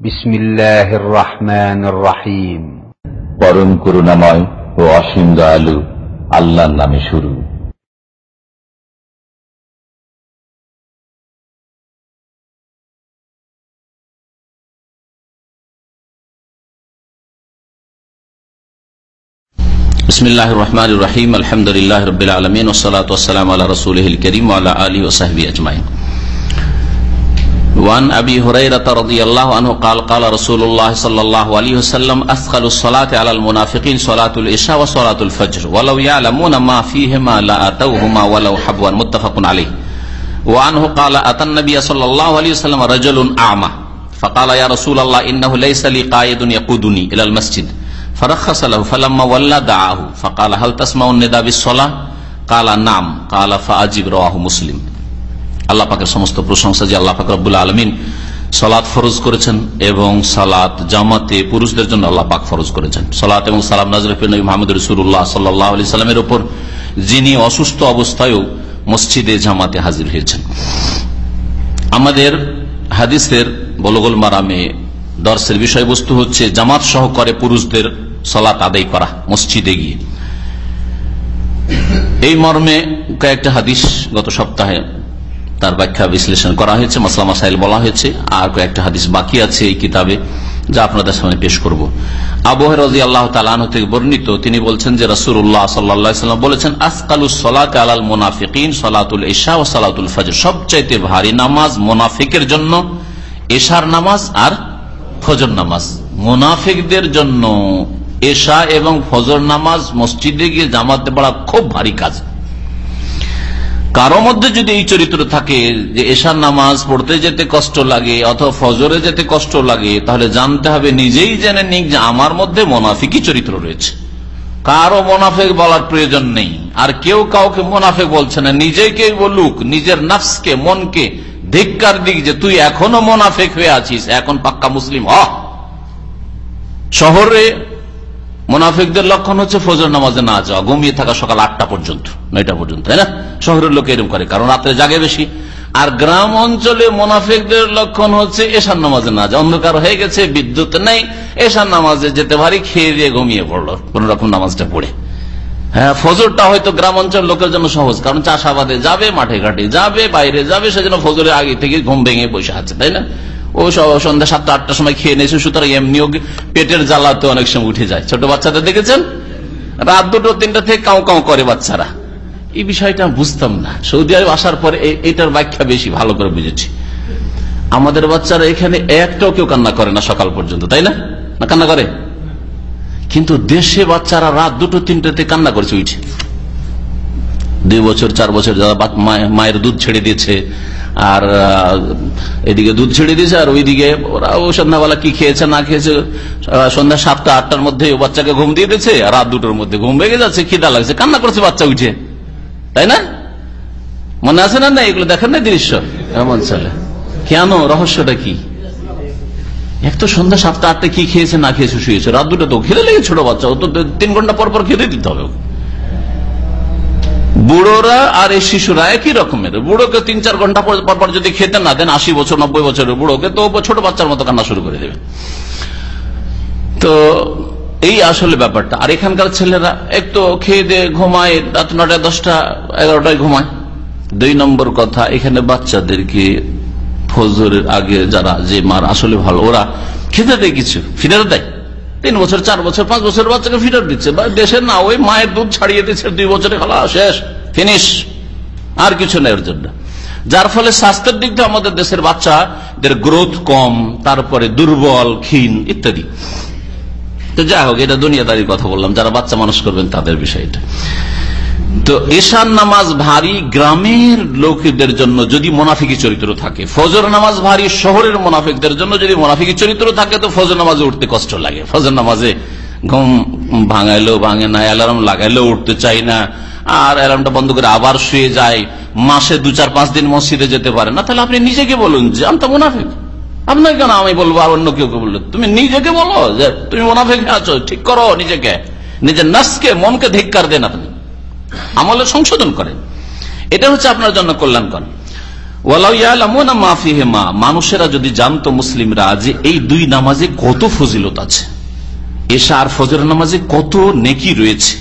بسم الله الرحمن الرحيم পরম করুণাময় ও অসীম দয়ালু আল্লাহর নামে শুরু بسم الله الرحمن الرحيم الحمد لله رب العالمين والصلاة والسلام على رسوله الكريم وعلى آله وصحبه أجمعين وعن أبي هريرة رضي الله عنه قال قال رسول الله صلى الله عليه وسلم أثقل الصلاة على المنافقين صلاة العشاء وصلاة الفجر ولو يعلمون ما فيهما لأتوهما ولو حبوا متفق عليه وعنه قال أتى النبي صلى الله عليه وسلم رجل أعمى فقال يا رسول الله إنه ليس لي قائد يقودني إلى المسجد فرخص له فلما ولى دعاه فقال هل تسمع النداء بالصلاة قال نعم قال فأجب رواه مسلم আল্লাহ পাকের সমস্ত প্রশংসা যে আল্লাহ পাক রব্বুল আলমিন সালাত ফরজ করেছেন এবং সালাত জামাতে পুরুষদের জন্য আল্লাহ পাক ফরজ করেছেন। সালাত এবং সালাম নাজরফিন মোহাম্মদ রসুল্লাহ সাল্লাহ আলি সাল্লামের উপর, যিনি অসুস্থ অবস্থায়ও মসজিদে জামাতে হাজির হয়েছেন। আমাদের হাদিসের বলগোল মারামে দর্শের বিষয়বস্তু হচ্ছে জামাত সহকারে পুরুষদের সলাত আদায় করা, মসজিদে গিয়ে। এই মর্মে কয়েকটা হাদিস গত সপ্তাহে তার ব্যাখ্যা বিশ্লেষণ করা হয়েছে, মাসলাম মাসাইল বলা হয়েছে, আর কয়েকটা হাদিস বাকি আছে এই কিতাবে, যা আপনাদের সামনে পেশ করব। আবহের রাজি আল্লাহ তালান থেকে বর্ণিত, তিনি বলছেন যে রসুল উল্লাহ সাল্লাম বলেছেন আসকালু সলাত আলাল মোনাফিকিন সলাতুল ইশা ও সালাতুল ফজর। সবচাইতে ভারী নামাজ মোনাফিকের জন্য এশার নামাজ আর ফজর নামাজ। মোনাফিকদের জন্য এশা এবং ফজর নামাজ মসজিদে গিয়ে জামাতে পড়া খুব ভারী কাজ। কারও মধ্যে যদি এই চরিত্র থাকে যে এশার নামাজ পড়তে যেতে কষ্ট লাগে অথবা ফজরে যেতে কষ্ট লাগে, তাহলে জানতে হবে নিজেই জেনে নিক যে আমার মধ্যে মোনাফিকই চরিত্র রয়েছে। কারও মোনাফেক বলার প্রয়োজন নেই। আর কেউ কাউকে মোনাফেক বলছে না। নিজেকে বলুক, নিজের নাফসকে, মনকে ধিক্কার দিক যে তুই এখনও মোনাফেক হয়ে আছিস, এখন পাক্কা মুসলিম হ। শহরে মোনাফিকদের লক্ষণ হচ্ছে ফজর নামাজে না যাওয়া, ঘুমিয়ে থাকা সকাল আটটা পর্যন্ত, নয়টা পর্যন্ত, তাই না? শহরের লোক এরকম করে, কারণ রাত্রে জাগে বেশি। আর গ্রাম অঞ্চলে মোনাফিকদের লক্ষণ হচ্ছে এশার নামাজে না যাওয়া, অন্ধকার হয়ে গেছে, বিদ্যুৎ নেই, এশার নামাজে যেতে পারি খেয়ে দিয়ে ঘুমিয়ে পড়ল, কোন রকম নামাজটা পড়ে। হ্যাঁ ফজরটা হয়তো গ্রাম অঞ্চল লোকের জন্য সহজ, কারণ চাষাবাদে যাবে, মাঠে ঘাটে যাবে, বাইরে যাবে, সেজন্য ফজরের আগে থেকে ঘুম ভেঙে বসে আছে, তাই না? ও সন্ধ্যা সাতটা, আটটার সময় খেয়ে নিয়েছে, সুতরাং এমনিও পেটের জ্বালাতে অনেক সময় উঠে যায়। ছোট বাচ্চাদের দেখেছেন? রাত দুটো, তিনটা থেকে কাউ কাউ করে বাচ্চারা। এই বিষয়টা বুঝতাম না। সৌদি আরব আসার পরে এটার ব্যাখ্যা বেশি ভালো করে বুঝেছি। আমাদের বাচ্চারা এখানে একটাও কেউ কান্না করে না সকাল পর্যন্ত, তাই না? না কান্না করে? কিন্তু দেশে বাচ্চারা রাত দুটো তিনটাতে কান্না করেছে উঠে দুই বছর, চার বছর যারা মায়ের দুধ ছেড়ে দিয়েছে আর এদিকে দুধ ছেড়ে দিয়েছে আর ওইদিকে ওরা ও সন্ধ্যাবেলা কি খেয়েছে না খেয়েছে সন্ধ্যা সাতটা আটটার মধ্যে বাচ্চাকে ঘুম দিয়ে দিয়েছে আর রাত দুটোর মধ্যে ঘুম ভেঙে যাচ্ছে খিদা লাগছে কান্না করছে বাচ্চা উঠে। তাই না? মনে আছে না না এগুলো দেখেন না দৃশ্য? এমন চলে। কেন? রহস্যটা কি? এক তো সন্ধ্যা সাতটা আটটা কি খেয়েছে না খেয়েছে শুয়েছে রাত দুটো তো খেলে লেগে ছোট বাচ্চা ও তো তিন ঘণ্টা পর পর খেতে দিতে হবে বুড়োরা আর এই শিশুরা একই রকমের। বুড়োকে তিন চার ঘণ্টা পর পর যদি খেতে না দেন, আশি বছর, নব্বই বছরের বুড়োকে, তো ছোট বাচ্চার মতো কান্না শুরু করে দেবে। তো এই আসলে ব্যাপারটা। আর এখানকার ছেলেরা একটু খেয়ে দিয়ে ঘুমায়, রাত নটায় দশটা, এগারোটায় ঘুমায়। দুই নম্বর কথা, এখানে বাচ্চাদেরকে ফজরের আগে যারা যে মার আসলে ভালো, ওরা খেতে দেয় কিছু, ফিরে দেয়। তিন বছর, চার বছর, পাঁচ বছর বাচ্চাকে ফিডার দিচ্ছে। দেশের না, ওই মায়ের দুধ ছাড়িয়ে দিচ্ছে, দুই বছরে খালা, শেষ ফিনিশ আর কিছু নেই ওর জন্য। যার ফলে স্বাস্থ্যের দিক দিয়ে আমাদের দেশের বাচ্চাদের গ্রোথ কম, তারপরে দুর্বল, ক্ষীণ, ইত্যাদি। তো যাই হোক, এটা দুনিয়াদারির কথা বললাম। যারা বাচ্চা মানুষ করবেন তাদের বিষয়টা তো এশান নামাজ ভারী গ্রামের লোকদের জন্য যদি মোনাফিকি চরিত্র থাকে, ফজর নামাজ ভারী শহরের মোনাফিকদের জন্য যদি মোনাফিকি চরিত্র থাকে, তো ফজর নামাজে উঠতে কষ্ট লাগে। ফজর নামাজে ঘুম ভাঙাইলেও ভাঙে না অ্যালার্ম লাগাইলেও উঠতে চাই না, আর অ্যালার্মটা বন্ধ করে আবার শুয়ে যায়, মাসে দু চার পাঁচ দিন মসজিদে যেতে পারে না। তাহলে আপনি নিজেকে বলুন যে, আমি তো মোনাফিক। আপনাকে কেন আমি বলব আর অন্য কেউ বলল? তুমি নিজেকে বলো যে, তুমি মোনাফিক আছো, ঠিক করো নিজেকে। নিজের নাসকে, মনকে ধিক্কার দেন আপনি। আমলে সংশোধন করেন। এটা হচ্ছে আপনার জন্য কল্যাণকর। মানুষেরা যদি জানতো মুসলিমরা যে এই দুই নামাজে কত ফজিলত আছে, এশা আর ফজর নামাজে কত নেকি রয়েছে,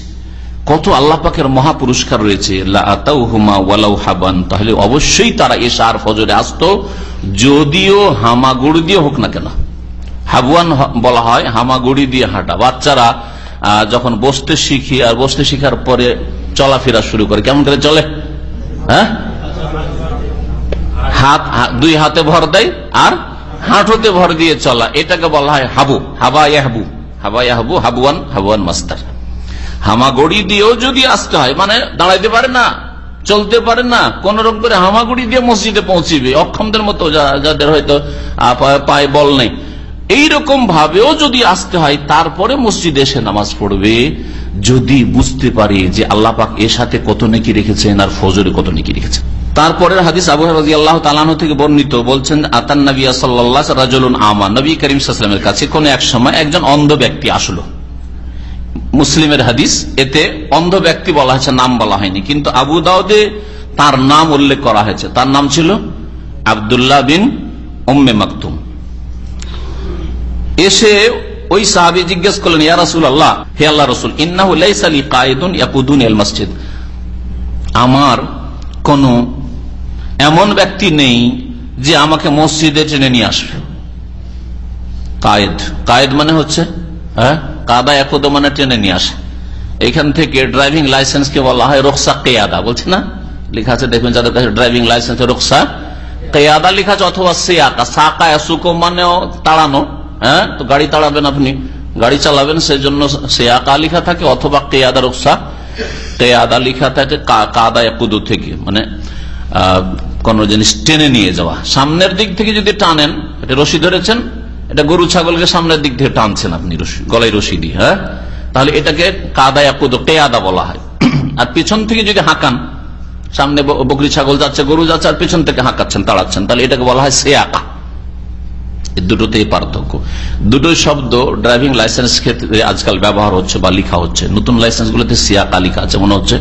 কত আল্লাহ পাকের মহাপুরস্কার রয়েছে। তাহলে অবশ্যই তারা এশা আর ফজরে আসতো, যদিও হামাগুড়ি দিয়ে হোক না কেন। হাবুয়ান বলা হয় হামাগুড়ি দিয়ে হাঁটা। বাচ্চারা যখন বসতে শিখি, আর বসতে শিখার পরে চলাফেরা শুরু করে। কেমন করে চলে? হ্যাঁ? হাত দুই হাতে ভর দেয় আর হাঁটুতে ভর দিয়ে চলা। এটাকে বলা হয় হাবু। হাবা ইয়াহাবু হাবা ইয়াহাবু হাবুয়ান হাবুয়ান মাস্টার হামাগুড়ি দিয়েও যদি আসতে হয় মানে দাঁড়াইতে পারে না, চলতে পারে না কোন রকম করে হামাগুড়ি দিয়ে মসজিদে পৌঁছিবে। অক্ষমদের মতো যাদের হয়তো পায়ে বল নেই। এইরকম ভাবেও যদি আসতে হয়, তারপরে মসজিদে এসে নামাজ পড়বে। যদি বুঝতে পারে যে আল্লাহ পাক এর সাথে কত নেকি রেখেছেন আর ফজরে কত নেকি রেখেছেন। তারপরের হাদিস আবু রাজি আল্লাহ তালানো থেকে বর্ণিত, বলছেন, আতান নবিয়া সাল্লাহ রাজুল আমা নবী করিম সাল্লামের কাছে কোন এক সময় একজন অন্ধ ব্যক্তি আসলো। মুসলিমের হাদিস, এতে অন্ধ ব্যক্তি বলা হয়েছে, নাম বলা হয়নি। কিন্তু আবু দাউদে তার নাম উল্লেখ করা হয়েছে। তার নাম ছিল আবদুল্লাহ বিন উম্মে মাকতুম। এসে ওই সাহাবি জিজ্ঞেস করলেন, ইয়া রাসুল আল্লাহ হে আল্লাহ রসুল, ইন্নাহু লাইসা লি কায়েদুন মসজিদ। আমার কোন এমন ব্যক্তি নেই যে আমাকে মসজিদে টেনে নিয়ে আসবে। কায়েদ। কায়েদ মানে হচ্ছে হ্যাঁ? কাদা একদ মানে টেনে নিয়ে আসে। এখান থেকে ড্রাইভিং লাইসেন্স কে বলা হয় রোকসা কেয়াদা। বলছে না? লেখা আছে, দেখবেন যাদের কাছে ড্রাইভিং লাইসেন্স রোকসা কেয়াদা লেখা আছে, অথবা সেয়াকা। সাকা সুকো মানেও তাড়ানো। হ্যাঁ? তো গাড়ি তাড়াবেন আপনি। গাড়ি চালাবেন সেই জন্য সেয়াকা লেখা থাকে অথবা কেয়াদা রোকসা কেয়াদা লেখা থাকে কাদা একুদু থেকে। মানে কোন জিনিস টেনে নিয়ে যাওয়া। সামনের দিক থেকে যদি টানেন, এটা রশি ধরেছেন, এটা গরু ছাগলকে সামনের দিক থেকে টানছেন আপনি গলায় রশি দিয়ে হ্যাঁ? তাহলে এটাকে কাদা একুদ কেয়াদা বলা হয়। আর পিছন থেকে যদি হাঁকান, সামনে বকরি ছাগল যাচ্ছে, গরু যাচ্ছে, আর পিছন থেকে হাঁকাচ্ছেন, তাড়াচ্ছেন, তাহলে এটাকে বলা হয় সেয়াকা। দুটোতেই পার্থক্য। দুটোই শব্দ ড্রাইভিং লাইসেন্স ক্ষেত্রে আজকাল ব্যবহার হচ্ছে বা লেখা হচ্ছে। নতুন লাইসেন্স গুলোতে সিয়াকা লেখা আছে মনে হচ্ছে।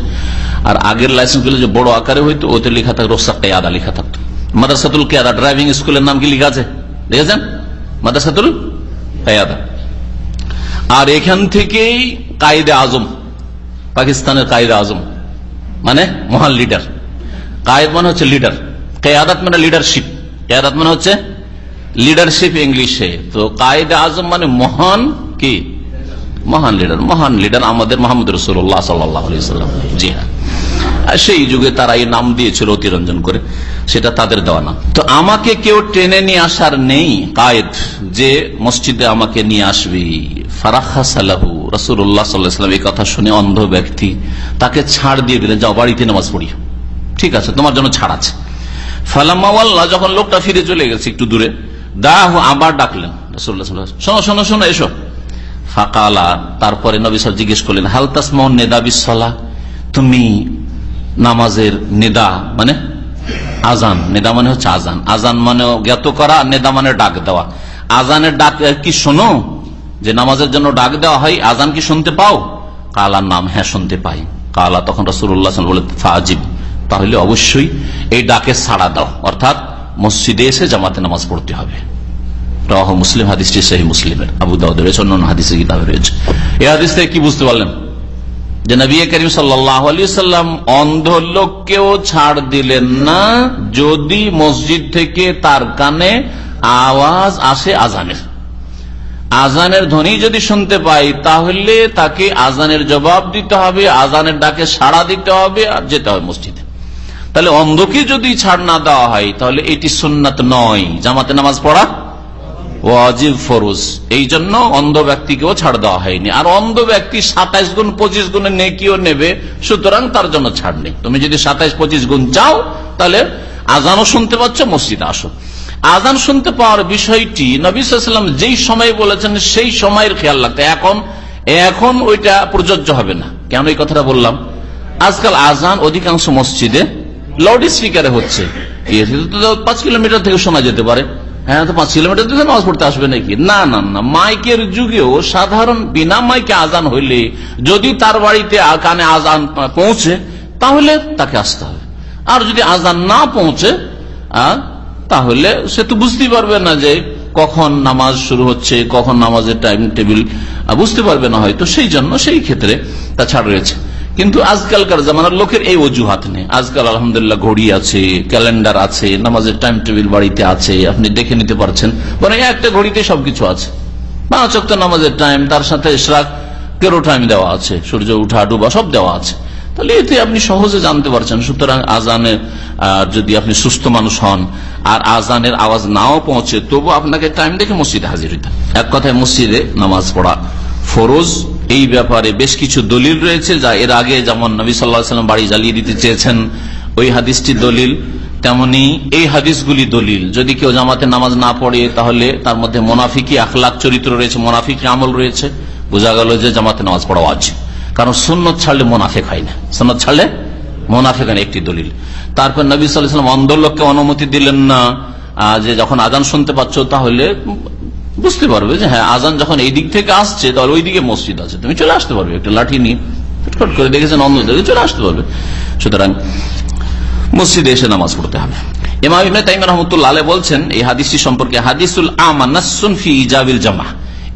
আর আগের লাইসেন্সগুলো যে বড় আকারে হইতো ওতে লেখা থাকতো রোসা কেয়াদা লেখা থাকতো। মাদাসাতুল কেয়াদা ড্রাইভিং স্কুলের নাম কি লিখা আছে? দেখেছেন? মাদাসাতুল কেয়াদা। আর এখান থেকেই কায়দে আজম, পাকিস্তানের কায়দে আজম মানে মহান লিডার কায়েদ মানে হচ্ছে লিডার কেয়াদাত মানে লিডারশিপ কেয়াদাত মানে হচ্ছে লিডারশিপ ইংলিশে তো কায়েদে আজম মানে মহান কি মহান লিডার মহান লিডার আমাদের মোহাম্মদ রসুল্লাহ সাল্লাম জি হ্যাঁ সেই যুগে তারা এই নাম দিয়েছিল অতিরঞ্জন করে, সেটা তাদের দেওয়া না। তো আমাকে কেউ টেনে নিয়ে আসার নেই, কায়েদ, যে মসজিদে আমাকে নিয়ে আসবি। ফারাহা সালাহু রসুল্লাহ সাল্লাহাম এই কথা শুনে অন্ধ ব্যক্তি তাকে ছাড় দিয়ে দিলেন যাও বাড়িতে নামাজ পড়ি ঠিক আছে, তোমার জন্য ছাড় আছে। ফালাম্মাওয়াল্লাহ যখন লোকটা ফিরে চলে গেছে একটু দূরে দাহ আবার ডাকলেন শোনো শোনো শোনো, এসো। ফাকালা, তারপরে নবী জিজ্ঞেস করলেন হালতাস মোহন নেদা বিশ্বলা তুমি নামাজের নেদা মানে আজান নেদা মানে হচ্ছে আজান আজান মানে জ্ঞাত করা নেদা মানে ডাক দেওয়া। আজানের ডাক কি শোনো? যে নামাজের জন্য ডাক দেওয়া হয় আজান কি শুনতে পাও? কালার নাম হ্যাঁ শুনতে পাই। কালা, তখন রসুল্লাহ বলে ফাজিব। তাহলে অবশ্যই এই ডাকে সাড়া দাও। অর্থাৎ মসজিদে এসে জামাতে নামাজ পড়তে হবে। মুসলিম, হাদিসটি সেই মুসলিমের। আবু দাউদ রয়েছে অন্যান্য হাদিসের কিতাবে রয়েছে। এই হাদিস থেকে কি বুঝতে পারলেন? যে নবী করিম সাল্লাম অন্ধ লোককেও ছাড় দিলেন না, যদি মসজিদ থেকে তার কানে আওয়াজ আসে আজানের। আজানের ধ্বনি যদি শুনতে পাই, তাহলে তাকে আজানের জবাব দিতে হবে, আজানের ডাকে সাড়া দিতে হবে আর যেতে হবে মসজিদে। তাহলে অন্ধকে যদি ছাড় না দেওয়া হয়, তাহলে এটি সুন্নাত নয়। জামাতে নামাজ পড়া ওয়াজিব ফরজ। এই জন্য অন্ধ ব্যক্তিকেও ছাড় দেওয়া হয়নি। আর অন্ধ ব্যক্তি সাতাইশ গুণ, পঁচিশ গুণে নেকিও নেবে, সুতরাং তার জন্য ছাড় নেই। তুমি যদি সাতাইশ, পঁচিশ গুণ চাও, তাহলে আজানও শুনতে পাচ্ছ, মসজিদে আসো। আজান শুনতে পাওয়ার বিষয়টি নবীলাম যেই সময় বলেছেন, সেই সময়ের খেয়াল রাখতে। এখন এখন ওইটা প্রযোজ্য হবে না। কেন এই কথাটা বললাম? আজকাল আজান অধিকাংশ মসজিদে লাউড স্পিকারে হচ্ছে। পাঁচ কিলোমিটার থেকে শোনা যেতে পারে। হ্যাঁ তো পাঁচ কিলোমিটার দূরে নামাজ পড়তে আসবে নাকি? না না না। মাইকের যুগেও সাধারণ বিনা মাইকে আজান হইলে যদি তার বাড়িতে কানে আজান পৌঁছে, তাহলে তাকে আসতে হবে। আর যদি আজান না পৌঁছে তাহলে সে তো বুঝতেই পারবে না যে কখন নামাজ শুরু হচ্ছে, কখন নামাজের টাইম টেবিল বুঝতে পারবে না হয়তো। সেই জন্য সেই ক্ষেত্রে তা ছাড় রয়েছে। কিন্তু আজকালকার জামানার লোকের এই অজুহাত নেই। আজকাল আলহামদুলিল্লাহ ঘড়ি আছে, ক্যালেন্ডার আছে, নামাজের টাইম টেবিল বাড়িতে আছে, আপনি দেখে নিতে পারছেন। বরং একটা ঘড়িতে সবকিছু আছে। পাঁচ অক্ট নামাজের টাইম, তার সাথে ইশরাক কেরো টাইম দেওয়া আছে। সূর্য উঠা, ডুবা, সব দেওয়া আছে। তাহলে এতে আপনি সহজে জানতে পারছেন। সুতরাং আজানের যদি আপনি সুস্থ মানুষ হন, আর আজানের আওয়াজ নাও পৌঁছে, তবু আপনাকে টাইম দেখে মসজিদে হাজির হইতে এক কথায় মসজিদে নামাজ পড়া ফরজ এই ব্যাপারে বেশ কিছু দলিল রয়েছে যা এর আগে যেমন নবী সাল্লাম বাড়ি জ্বালিয়ে দিতে চেয়েছেন, ওই হাদিসটি দলিল। তেমনি এই হাদিসগুলি দলিল। যদি কেউ জামাতে নামাজ না পড়ে, তাহলে তার মধ্যে মোনাফিকি আখলাখ চরিত্র রয়েছে, মোনাফিকি আমল রয়েছে। বোঝা গেল যে জামাতে নামাজ পড়া আছে কারণ সুন্নত ছাড়লে মোনাফেক হয় না। সুন্নত ছাড়লে মোনাফেক একটি দলিল। তারপর নবী সাল্লাম অন্ধ লোককে অনুমতি দিলেন না যে যখন আজান শুনতে পাচ্ছ, তাহলে বুঝতে পারবে যে হ্যাঁ আজান যখন এই দিক থেকে আসছে, তাহলে ওই দিকে মসজিদ আছে। তুমি চলে আসতে পারবে, একটা লাঠি নিয়ে করে দেখেছেন অন্ধ দেখে চলে আসতে পারবে। সুতরাং মসজিদে এসে নামাজ পড়তে হবে। হাদিসটি সম্পর্কে ফি জামা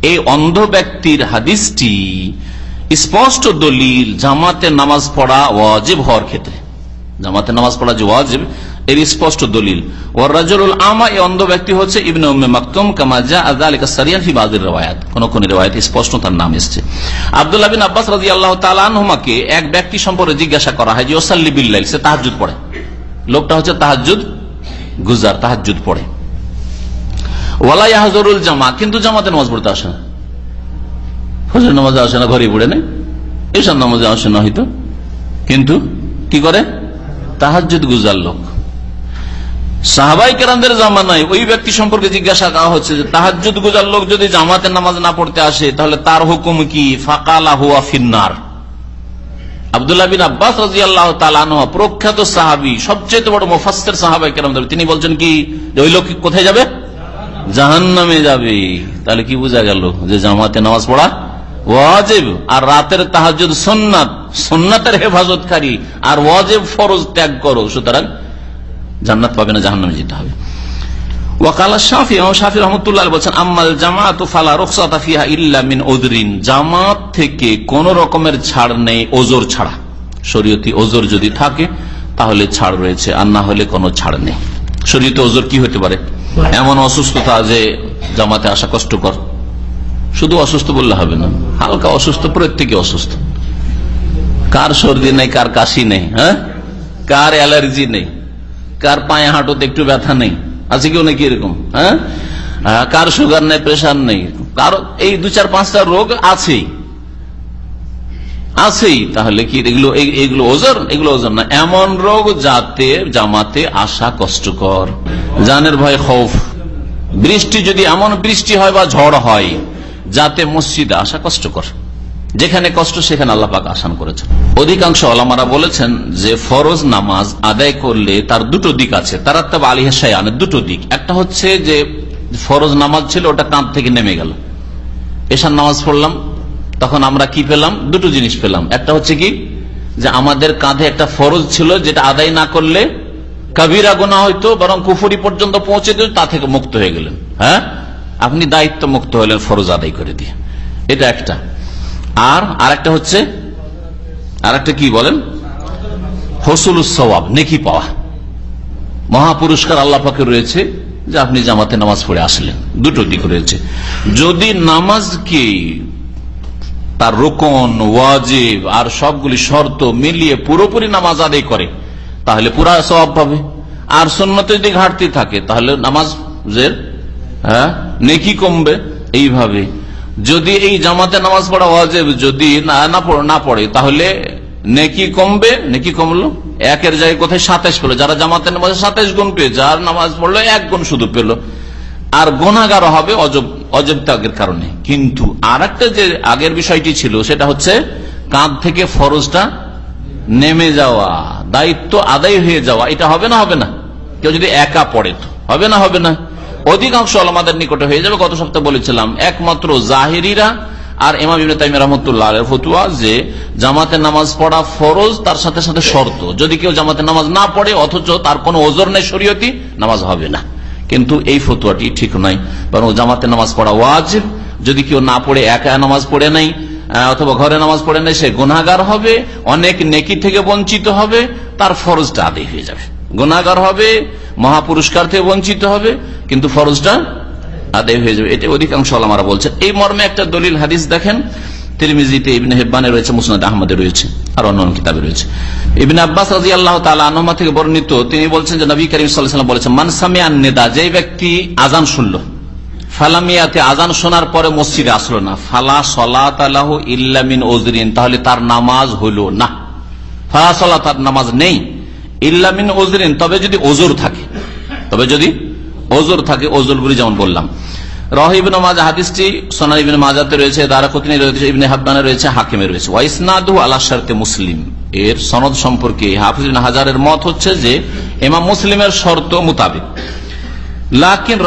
এই অন্ধ ব্যক্তির হাদিসটি স্পষ্ট দলিল জামাতে নামাজ পড়া ওয়াজিব হওয়ার ক্ষেত্রে। জামাতে নামাজ পড়া যে ওয়াজিব এর স্পষ্ট দলিল। ওর রাজুল আমা এই অন্ধ ব্যক্তি হচ্ছে ইবনে উম্মে মাকতুম, কামা যা আযালিকা সারিয়ান ফি বাযির riwayat কোন কোন riwayat স্পষ্ট তার নাম এসেছে। আব্দুল্লাহ বিন আব্বাস এক ব্যক্তি সম্পর্কে জিজ্ঞাসা করা হয় যে, ওসাল্লি বিল্লাইল সে পড়ে। লোকটা হচ্ছে গুজার পড়ে। ওয়ালা জামা কিন্তু জামাতে নামাজ পড়তে আসে না। নামাজে আসে না ঘরে পড়ে নেই। এসব নামাজে আসে না, হয়তো। কিন্তু কি করে? তাহাজ্জুদ গুজার লোক। সাহাবাই কেরামদের জামানায় ওই ব্যক্তি সম্পর্কে জিজ্ঞাসা করা হচ্ছে যে তাহাজ্জুদ গুজার লোক যদি জামাতে নামাজ না পড়তে আসে, তাহলে তার হুকুম কি? ফাকালা হুয়া ফিন্নার। তিনি বলছেন কি ওই লোক কোথায় যাবে? জাহান নামে যাবে। তাহলে কি বোঝা গেল যে জামাতে নামাজ পড়া ওয়াজেব? আর রাতের তাহাজুদ সোননাথ সোননাথের হেফাজতকারী, আর ওয়াজেব ফরজ ত্যাগ করো। সুতরাং জান্নাত পাবে না জাহান নামে যেতে হবে। জামাত থেকে কোন রকমের ছাড় নেই, ওজোর ছাড়া। শরীয়তি ওজোর যদি থাকে, তাহলে ছাড় রয়েছে, আর না হলে কোনো ছাড় নেই। শরীয়তে ওজোর কি হতে পারে? এমন অসুস্থতা যে জামাতে আসা কষ্টকর। শুধু অসুস্থ বললে হবে না, হালকা অসুস্থ, প্রত্যেকে অসুস্থ। কার সর্দি নেই, কার কাশি নেই হ্যাঁ? কার অ্যালার্জি নেই। কার পায়ে হাঁটুতে একটু ব্যথা নেই? আছে কেউ নাকি এরকম? হ্যাঁ? কার সুগার নেই প্রেশার নেই? কার এই দু চার পাঁচটা রোগ আছেই। আছেই। তাহলে কি এগুলো এগুলো ওজন? এগুলো ওজন না। এমন রোগ যাতে জামাতে আসা কষ্টকর। জানের ভয় খৌফ। বৃষ্টি যদি এমন বৃষ্টি হয় বা ঝড় হয়, যাতে মসজিদে আসা কষ্টকর। যেখানে কষ্ট, সেখানে আল্লাহ পাক আসান করেছেন। অধিকাংশ আলামারা বলেছেন যে ফরজ নামাজ আদায় করলে তার দুটো দিক আছে। তারা তবে আলিহাসায়ানের দুটো দিক। একটা হচ্ছে যে ফরজ নামাজ ছিল, ওটা কাঁধ থেকে নেমে গেল। এসার নামাজ পড়লাম, তখন আমরা কি পেলাম? দুটো জিনিস পেলাম। একটা হচ্ছে কি? যে আমাদের কাঁধে একটা ফরজ ছিল, যেটা আদায় না করলে কবিরা গোনা হয়তো বরং কুফুরি পর্যন্ত পৌঁছে দিল তা থেকে মুক্ত হয়ে গেলেন। হ্যাঁ? আপনি দায়িত্ব মুক্ত হলেন ফরজ আদায় করে দিয়ে। এটা একটা। আর আরেকটা হচ্ছে, আরেকটা কি বলেন? হসুল সবাব নেকি পাওয়া। মহাপুরস্কার আল্লাহ পাকে রয়েছে যে আপনি জামাতে নামাজ পড়ে আসলেন। দুটো দিক রয়েছে। যদি নামাজকে তার রোকন, ওয়াজিব আর সবগুলি শর্ত মিলিয়ে পুরোপুরি নামাজ আদায় করে, তাহলে পুরা স্বভাব পাবে। আর সন্ন্যতে যদি ঘাটতি থাকে, তাহলে নামাজের হ্যাঁ নেকি কমবে। এইভাবে যদি এই জামাতে নামাজ পড়া ওয়াজেব যদি না না পড়ে তাহলে নেকি কমবে, নেকি কমলো? একের জায়গায় কোথায় সাতাশ পেল? যারা জামাতে নামাজে সাতাশ গুণ পেয়ে, যার নামাজ পড়ল, এক গুণ শুধু পেল। আর গোনাগার হবে অজব অজব ত্যাগের কারণে। কিন্তু আর যে আগের বিষয়টি ছিল, সেটা হচ্ছে কাঁধ থেকে ফরজটা নেমে যাওয়া, দায়িত্ব আদায় হয়ে যাওয়া, এটা হবে না হবে না? কেউ যদি একা পড়ে তো, হবে না হবে না? অধিকাংশ আমাদের নিকটে হয়ে যাবে। গত সপ্তাহে বলেছিলাম, একমাত্র জাহেরিরা আর ইমাম ইবনে তাইমিয়া রহমতুল্লাহ ফতুয়া যে জামাতে নামাজ পড়া ফরজ, তার সাথে সাথে শর্ত। যদি কেউ জামাতে নামাজ না পড়ে, অথচ তার কোনো ওজোর নেই শরীয়তি, নামাজ হবে না। কিন্তু এই ফতুয়াটি ঠিক নয়, বরং জামাতে নামাজ পড়া ওয়াজিব। যদি কেউ না পড়ে, একা নামাজ পড়ে নাই অথবা ঘরে নামাজ পড়ে নাই, সে গুনাগার হবে, অনেক নেকি থেকে বঞ্চিত হবে, তার ফরজটা আদায় হয়ে যাবে। গুনাগার হবে, মহাপুরস্কার থেকে বঞ্চিত হবে, কিন্তু ফরজটা আদায় হয়ে যাবে। এটা অধিকাংশ আলামারা বলছেন। এই মর্মে একটা দলিল হাদিস দেখেন। তিরমিজিতে ইবনে হেব্বানে রয়েছে, মুসনাদ আহমদে রয়েছে, আর অন্য কিতাবে রয়েছে। ইবনে আব্বাস রাজি আল্লাহ তালা থেকে বর্ণিত, তিনি বলছেন যে নবী করিম সাল্লাম বলেছেন মানসামে নেদা যে ব্যক্তি আজান শুনল ফালামিয়াতে আজান শোনার পরে মসজিদে আসলো না। ফালা সলাত আলাহ ইল্লামিন ওজরিন তাহলে তার নামাজ হইল না। ফালা সলা তার নামাজ নেই। ইল্লামিন ওজরিন তবে যদি ওজোর থাকে। তবে যদি ওজোর থাকে ওজোর বলে যেমন বললাম। মুসলিমের শর্ত লাকিন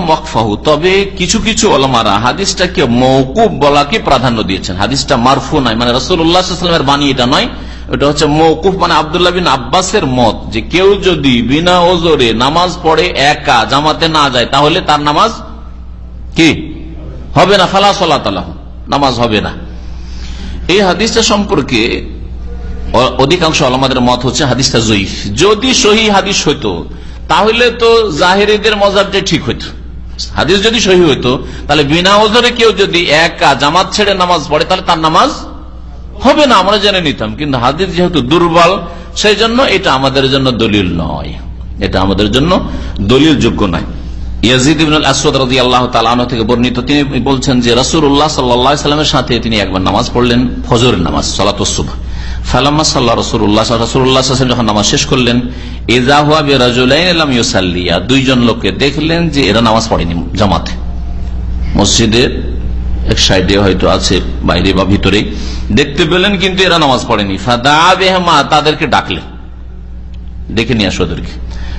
মকফাহু তবে কিছু কিছু ওলামারা হাদিসটাকে মৌকুব বলাকে প্রাধান্য দিয়েছেন। হাদিসটা মারফু নয় মানে রসুল্লাহামের বাণী এটা নয়। এটা হচ্ছে মৌকুফ মানে আবদুল্লাহ বিন আব্বাসের মত যে কেউ যদি বিনা ওজোরে নামাজ পড়ে একা, জামাতে না যায়, তাহলে তার নামাজ কি? হবে না, ফালা সলাতালাহ নামাজ হবে না। এই হাদিসটা সম্পর্কে অধিকাংশ আলমাদের মত হচ্ছে হাদিসটা জয়ীফ। যদি সহি হাদিস হইতো, তাহলে তো জাহেরিদের মজাবটা ঠিক হইতো। হাদিস যদি সহি হইতো, তাহলে বিনা ওজরে কেউ যদি একা জামাত ছেড়ে নামাজ পড়ে, তাহলে তার নামাজ হবে না, আমরা জেনে নিতাম। কিন্তু হাদিস যেহেতু দুর্বল সেই জন্য এটা আমাদের জন্য দলিল নয়। এটা আমাদের জন্য দলিল যোগ্য নয় থেকে বর্ণিত, তিনি বলছেন যে সাল্লামের সাথে তিনি একবার নামাজ পড়লেন নামাজ নামাজ শেষ করলেন দুইজন লোককে দেখলেন যে এরা নামাজ পড়েনি জামাতে। মসজিদের এক সাইডে হয়তো আছে বাইরে বা ভিতরে। দেখতে পেলেন কিন্তু এরা নামাজ পড়েনি। ফাদা বেহমা তাদেরকে ডাকলেন ডেকে নিয়ে আসো ওদেরকে।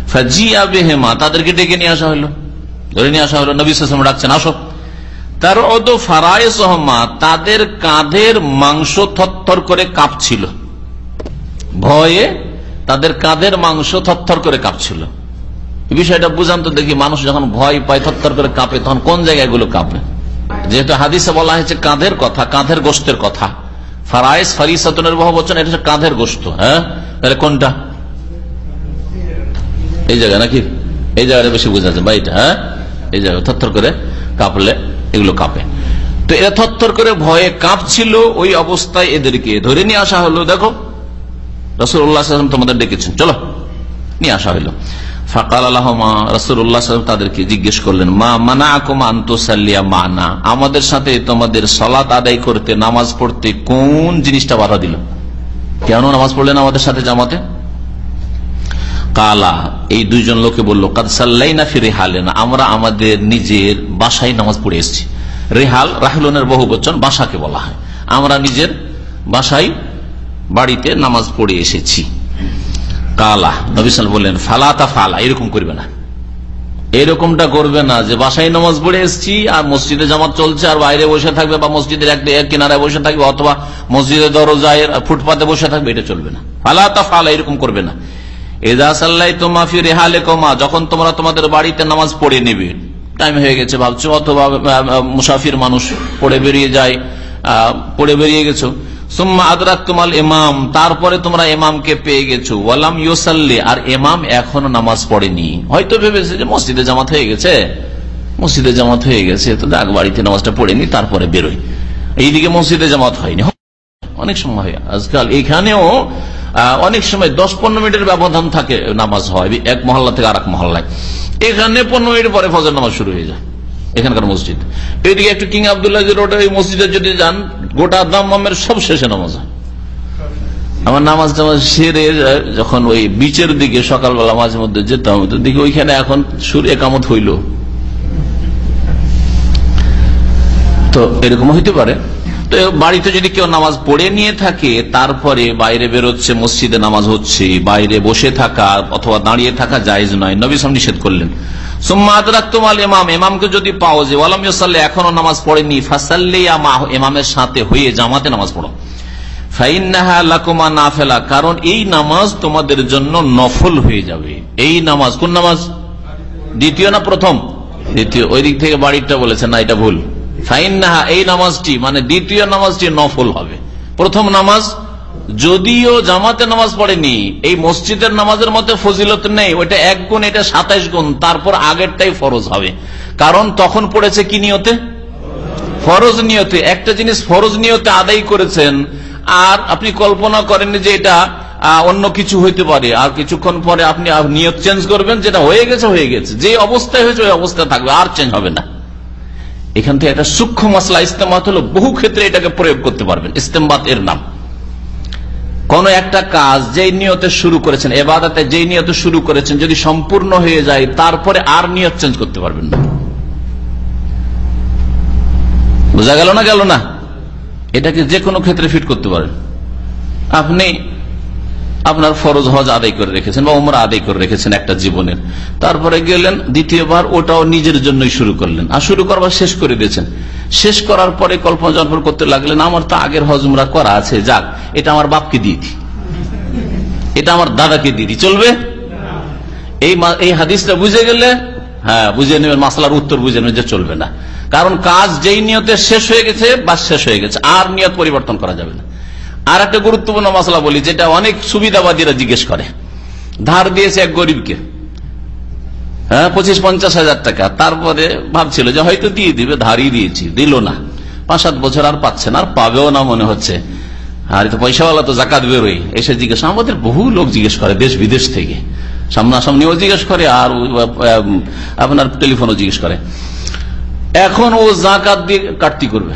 ফাজিয়া বেহেমা তাদেরকে ডেকে নিয়ে আসা হলো। ধরে নিয়ে আসা হলো, নবী সালাম ডাকছেন, আসো। তার অদ ফারায় সহমা তাদের কাঁধের মাংস থরথর করে কাঁপছিল। ভয়ে তাদের কাঁধের মাংস থরথর করে কাঁপছিল। বিষয়টা বুঝান তো দেখি মানুষ যখন ভয় পায়, থরথর করে কাঁপে, তখন কোন জায়গায়গুলো কাঁপে? যেহেতু হাদিসে বলা হয়েছে কাঁধের কথা, কাঁধের গোষ্ঠের কথা। ফারাইস ফারিসাতনের বহু বচন, এটা হচ্ছে কাঁধের গোষ্ঠ হ্যাঁ? তাহলে কোনটা? এই জায়গা নাকি? এই জায়গাটা বেশি বোঝা যায় বাড়িটা হ্যাঁ? এই জায়গা থরথর করে কাঁপলে এগুলো কাঁপে। তো এরা থরথর করে ভয়ে কাঁপছিল, ওই অবস্থায় এদেরকে ধরে নিয়ে আসা হলো। দেখো রসুল্লাহ তোমাদের ডেকেছেন, চলো, নিয়ে আসা হলো। তাদেরকে জিজ্ঞেস করলেন, মা মানা মানা? আমাদের সাথে তোমাদের আদায় করতে, নামাজ পড়তে কোন জিনিসটা বাধা দিল? কেন নামাজ পড়লেন আমাদের সাথে জামাতে? কালা, এই দুইজন লোকে বলল, কাদ সাল্লাই না ফিরে হালেন আমরা আমাদের নিজের বাসায় নামাজ পড়ে এসেছি। রেহাল, রাহুলনের বহু বচন বাসাকে বলা হয়। আমরা নিজের বাসায় বাড়িতে নামাজ পড়ে এসেছি। কালা নবিসাল বললেন ফালাতা ফালা এরকম করবে না। এরকমটা করবে না যে বাসায় নামাজ পড়ে এসেছি আর মসজিদে জামাত চলছে আর বাইরে বসে থাকবে বা মসজিদের এক কিনারায় বসে থাকবে অথবা মসজিদের দরজায় ফুটপাতে বসে থাকবে এটা চলবে না। ফালাতা ফালা এরকম করবে না। এদা সাল্লাই তোমা ফি রেহালে কমা যখন তোমরা তোমাদের বাড়িতে নামাজ পড়ে নেবে টাইম হয়ে গেছে ভাবছ অথবা মুসাফির মানুষ পড়ে বেরিয়ে যায় আহ, পড়ে বেরিয়ে গেছো। সুম্মা আদরাক তোমাল ইমাম, তারপরে তোমরা ইমামকে পেয়ে গেছো। ওয়ালাম ইউসাল্লি, আর ইমাম এখনও নামাজ পড়েনি। হয়তো ভেবেছে যে মসজিদে জামাত হয়ে গেছে। মসজিদে জামাত হয়ে গেছে, তো দেখ বাড়িতে নামাজটা পড়েনি, তারপরে বেরোয়। এইদিকে মসজিদে জামাত হয়নি। অনেক সময় হয়। আজকাল এখানেও অনেক সময় দশ পনেরো মিনিটের ব্যবধান থাকে নামাজ হয় এক মহল্লা থেকে আর এক মহল্লায়। এখানে পনেরো মিনিট পরে ফজর নামাজ শুরু হয়ে যায়। এখানকার মসজিদ। এইদিকে একটু কিং আবদুল্লাহ রোড মসজিদে যদি যান, গোটা দামের সব শেষে নামাজ আমার নামাজ টামাজ সেরে যখন ওই বিচের দিকে সকালবেলা মাঝে মধ্যে যেতাম, তো দেখি ওইখানে এখন সুর একামত হইল। তো এরকম হইতে পারে। বাড়িতে যদি কেউ নামাজ পড়ে নিয়ে থাকে, তারপরে বাইরে বেরোচ্ছে, মসজিদে নামাজ হচ্ছে, বাইরে বসে থাকা অথবা দাঁড়িয়ে থাকা জায়েজ নয়। নবী সাম নিষেধ করলেন। ইমামকে যদি পাও যে এখনও নামাজ পড়েনি সাথে হয়ে জামাতে নামাজ পড়ো। লাকুমা নাফেলা, কারণ এই নামাজ তোমাদের জন্য নফল হয়ে যাবে। এই নামাজ, কোন নামাজ? দ্বিতীয় না প্রথম? দ্বিতীয়। ওই দিক থেকে বাড়িটা বলেছে, না, এটা ভুল। ফাইন্নাহা এই নামাজটি মানে দ্বিতীয় নামাজটি নফল হবে। প্রথম নামাজ, যদিও জামাতে নামাজ পড়েনি, এই মসজিদের নামাজের মধ্যে ফজিলত নেই, ওইটা এক গুণ, এটা সাতাইশ গুণ, তারপর আগেরটাই ফরজ হবে। কারণ তখন পড়েছে কি নিয়তে? ফরজ নিয়তে। একটা জিনিস ফরজ নিয়তে আদায় করেছেন, আর আপনি কল্পনা করেন যে এটা অন্য কিছু হইতে পারে। আর কিছুক্ষণ পরে আপনি নিয়ত চেঞ্জ করবেন, যেটা হয়ে গেছে হয়ে গেছে। যে অবস্থায় হয়েছে, ওই অবস্থায় থাকবে, আর চেঞ্জ হবে না। এখান থেকে একটা সূক্ষ্ম মশলা ইস্তেমাত হলো, বহু ক্ষেত্রে এটাকে প্রয়োগ করতে পারবেন। ইস্তেমাত এর নাম। কোন একটা কাজ যেই নিয়তে শুরু করেছেন, এবাদাতে যেই নিয়তে শুরু করেছেন, যদি সম্পূর্ণ হয়ে যায়, তারপরে আর নিয়ত চেঞ্জ করতে পারবেন না। বোঝা গেল না গেল না? এটাকে যে কোনো ক্ষেত্রে ফিট করতে পারেন। আপনি আপনার ফরজ হজ আদায় করে রেখেছেন বা উমরা আদায় করে রেখেছেন একটা জীবনের। তারপরে গেলেন, দ্বিতীয়বার ওটাও নিজের জন্যই শুরু করলেন। আর শুরু করবার শেষ করে দিয়েছেন। শেষ করার পরে কল্পনা জল্পনা করতে লাগলেন, আমার তো আগের হজ উমরা করা আছে, যাক, এটা আমার বাপকে দিয়ে দিই। এটা আমার দাদাকে দিয়ে দিই। চলবে? এই এই হাদিসটা বুঝে গেলে হ্যাঁ বুঝে নেবেন, মাসলার উত্তর বুঝে নেবেন যে চলবে না। কারণ কাজ যেই নিয়তে শেষ হয়ে গেছে বা শেষ হয়ে গেছে। আর নিয়ত পরিবর্তন করা যাবে না। আর একটা গুরুত্বপূর্ণ মশলা বলি, যেটা অনেক সুবিধাবাদীরা জিজ্ঞেস করে। ধার দিয়েছে এক গরিবকে। হ্যাঁ পঁচিশ পঞ্চাশ হাজার টাকা। তারপরে ভাবছিল যে হয়তো দিয়ে দিবে, ধারই দিয়েছি, দিল না। পাঁচ সাত বছর আর পাচ্ছে না, আর পাবেও না মনে হচ্ছে। আর তো পয়সাওয়ালা তো জাকাত বেরোই এসে জিজ্ঞেস, আমাদের বহু লোক জিজ্ঞেস করে দেশ বিদেশ থেকে। সামনাসামনিও জিজ্ঞেস করে, আর আপনার টেলিফোনও জিজ্ঞেস করে। এখন ও জাকাত দিয়ে কাটতি করবে।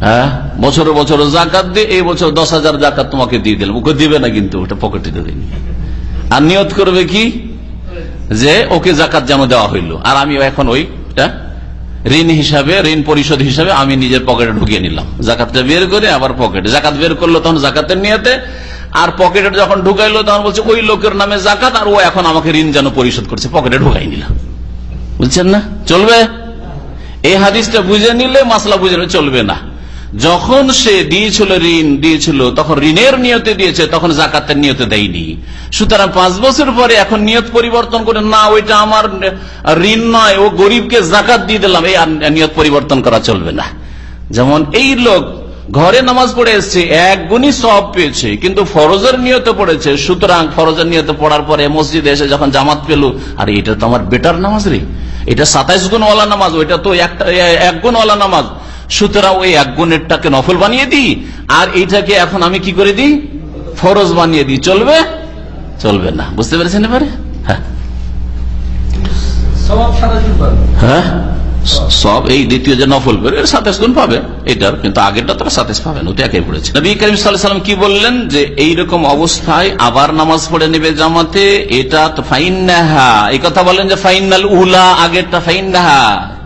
হ্যাঁ? বছরে বছরে জাকাত দিয়ে এই বছর দশ হাজার জাকাত তোমাকে দিয়ে দিলাম। ওকে দিবে না কিন্তু, ওটা পকেটে দেবে আর নিয়ত করবে কি? যে ওকে জাকাত যেন দেওয়া হইল। আর আমি এখন ওইটা ঋণ হিসাবে, ঋণ পরিশোধ হিসাবে আমি নিজের পকেটে ঢুকিয়ে নিলাম। জাকাতটা বের করে আবার পকেটে। জাকাত বের করল তখন জাকাতের নিয়েতে। আর পকেটে যখন ঢুকাইলো তখন বলছে, ওই লোকের নামে জাকাত, আর ও এখন আমাকে ঋণ যেন পরিশোধ করছে। পকেটে ঢুকাই নিলাম। বুঝছেন না? চলবে? এই হাদিসটা বুঝে নিলে মাসলা বুঝে চলবে না। যখন সে দিয়েছিল ঋণ, দিয়েছিল, তখন ঋণের নিয়তে দিয়েছে, তখন জাকাতের নিয়তে দেয়নি। সুতরাং পাঁচ বছর পরে এখন নিয়ত পরিবর্তন করে, না, ওইটা আমার ঋণ নয়, ও গরিবকে জাকাত দিয়ে দিলাম, এই নিয়ত পরিবর্তন করা চলবে না। যেমন এই লোক ঘরে নামাজ পড়ে এসছে, এক গুণই সব পেয়েছে, কিন্তু ফরজের নিয়তে পড়েছে, সুতরাং ফরজের নিয়তে পড়ার পরে মসজিদে এসে যখন জামাত পেল, আর, এটা তো আমার বেটার নামাজ রে, এটা সাতাইশ গুণওয়ালা নামাজ, ওইটা তো একটা এক গুণওয়ালা নামাজ। সুতরাং ওই এক গুণেরটাকে নফল বানিয়ে দিই আর এইটাকে এখন আমি কি করে দিই? ফরজ বানিয়ে দিই। চলবে? চলবে না। বুঝতে পেরেছেন এবারে? হ্যাঁ। হ্যাঁ? সব এই দ্বিতীয় যে নফল করে সাতাশ গুণ পাবে। এটার কিন্তু আগেরটা তো সাতাশ পাবেন ওটা পড়েছে। নবী করিম সাল্লাম কি বললেন? যে এইরকম অবস্থায় আবার নামাজ পড়ে নেবে জামাতে এটা তো ফাইনাহা এই কথা বলেন যে ফাইনাল উলা আগেরটা ফাইনাহা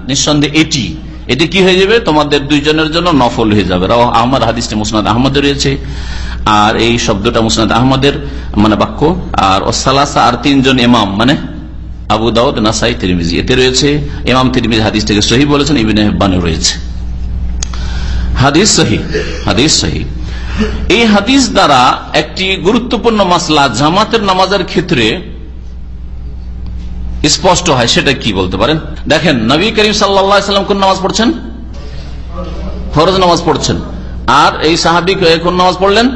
নিঃসন্দেহে এটি। এটি কি হয়ে যাবে? তোমাদের দুইজনের জন্য নফল হয়ে যাবে। রাও আহমদ, হাদিসটি মুসনাদ আহমদ রয়েছে। আর এই শব্দটা মুসনাদ আহমদের মানে বাক্য। আর ওসালাসা আর তিনজন ইমাম মানে আবু দাউদ, নাসাই, তিরমিজি। এতে রয়েছে ইমাম, তিরমিজি, হাদিস থেকে সহি বলেছেন, ইবিন হেব্বানে রয়েছে। হাদিস হাদিস এই হাদিস দ্বারা একটি গুরুত্বপূর্ণ মাসলা জামাতের নামাজের ক্ষেত্রে স্পষ্ট হয়, সেটা কি বলতে পারেন? দেখেন, নবী করিম সাল্লাম কোন নামাজ পড়ছেন? ফরজ নামাজ পড়ছেন। আর এই সাহাবি কোন নামাজ পড়লেন?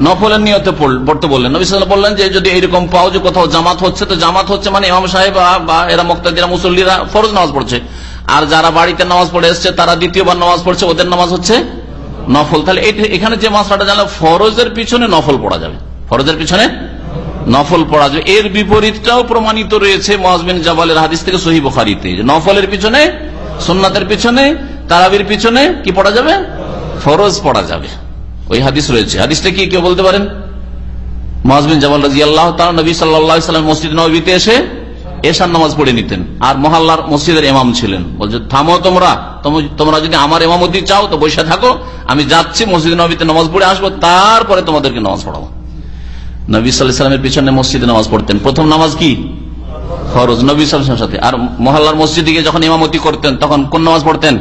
নফলের নিয়তে পড়তে বললেন। নবী সাল্লাম বললেন যে, যদি এরকম পাও যে কোথাও জামাত হচ্ছে, তো জামাত হচ্ছে মানে ইমাম সাহেব বা এরা মুক্তাদিরা মুসল্লিরা ফরজ নামাজ পড়ছে। আর যারা বাড়িতে নামাজ পড়ে এসছে, তারা দ্বিতীয়বার নামাজ পড়ছে, ওদের নামাজ হচ্ছে নফল। তাহলে এখানে যে মাসলাটা জানলে ফরজের পিছনে নফল পড়া যাবে। ফরজের পিছনে নফল পড়া যাবে এর বিপরীতটাও প্রমাণিত রয়েছে মহাজবিন জাবালের হাদিস থেকে সহি বখারিতে। নফলের পিছনে সোননাথের পিছনে, তারাবির পিছনে কি পড়া যাবে? ফরজ পড়া যাবে। ওই হাদিস রয়েছে। হাদিসটা কি কেউ বলতে পারেন? মহাজবিন জামাল রাজি আল্লাহ তালা নবী সাল্লাম মসজিদ নবীতে এসে এসার নামাজ পড়ে নিতেন। আর মহাল্লার মসজিদের ইমাম ছিলেন। বলছে, থামো তোমরা। তোম- তোমরা যদি আমার এমামতি চাও, তো বসে থাকো। আমি যাচ্ছি মসজিদ নবীতে নামাজ পড়ে আসব। তারপরে তোমাদেরকে নামাজ পড়াবো। নবী সাল্লামের পিছনে মসজিদে নামাজ পড়তেন। প্রথম নামাজ কি? ফরজ। নবী সাল্লামের সাথে। আর মহল্লার মসজিদে গিয়ে যখন ইমামতি করতেন, তখন কোন নামাজ পড়তেন?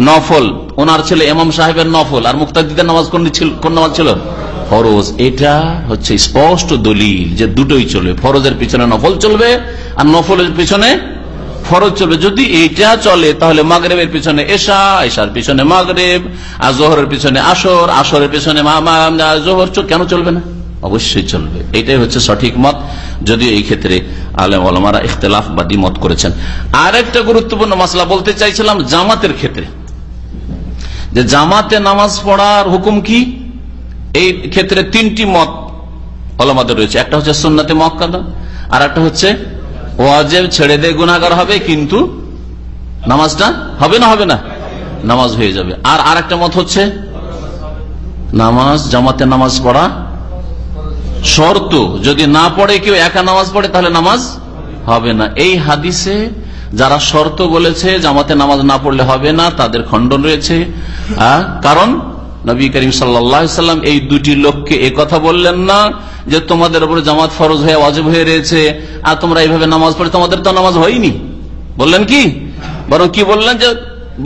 নফল। ওনার ছেলে এমাম সাহেবের নফল। আর মুক্তাদিদের নামাজ কোন নামাজ ছিল? ফরজ। এটা হচ্ছে স্পষ্ট দলিল যে দুটোই চলবে। ফরজের পিছনে নফল চলবে আর নফলের পিছনে ফরজ চলবে। যদি এইটা চলে, তাহলে মাগরেবের পিছনে এশা, এশার পিছনে মাগরেব, আর জোহরের পিছনে আসর, আসরের পিছনে জোহর কেন চলবে না? অবশ্যই চলবে। এটাই হচ্ছে সঠিক মত। যদিও এই ক্ষেত্রে আলেম আলমারা ইখতলাফ বা দ্বিমত করেছেন। আর একটা গুরুত্বপূর্ণ মশলা বলতে চাইছিলাম জামাতের ক্ষেত্রে। যে জামাতে নামাজ পড়ার হুকুম কি? এই ক্ষেত্রে তিনটি মত আলমাদের রয়েছে। একটা হচ্ছে সুন্নাতে মক্কাদা আর একটা হচ্ছে ওয়াজেব ছেড়ে দিয়ে গুণাগার হবে, কিন্তু নামাজটা হবে না হবে না, নামাজ হয়ে যাবে। আর আর একটা মত হচ্ছে নামাজ, জামাতে নামাজ পড়া শর্ত, যদি না পড়ে, কেউ একা নামাজ পড়ে, তাহলে নামাজ হবে না। এই হাদিসে যারা শর্ত বলেছে, জামাতে নামাজ না পড়লে হবে না, তাদের খণ্ডন রয়েছে। কারণ নবী করিম সাল্লাম এই দুটি লোককে কথা বললেন না যে তোমাদের উপরে জামাত ফরজ হয়ে অজব হয়ে রয়েছে, আর তোমরা এইভাবে নামাজ পড়ে, তোমাদের তো নামাজ হয়নি। বললেন কি? বরং কি বললেন যে,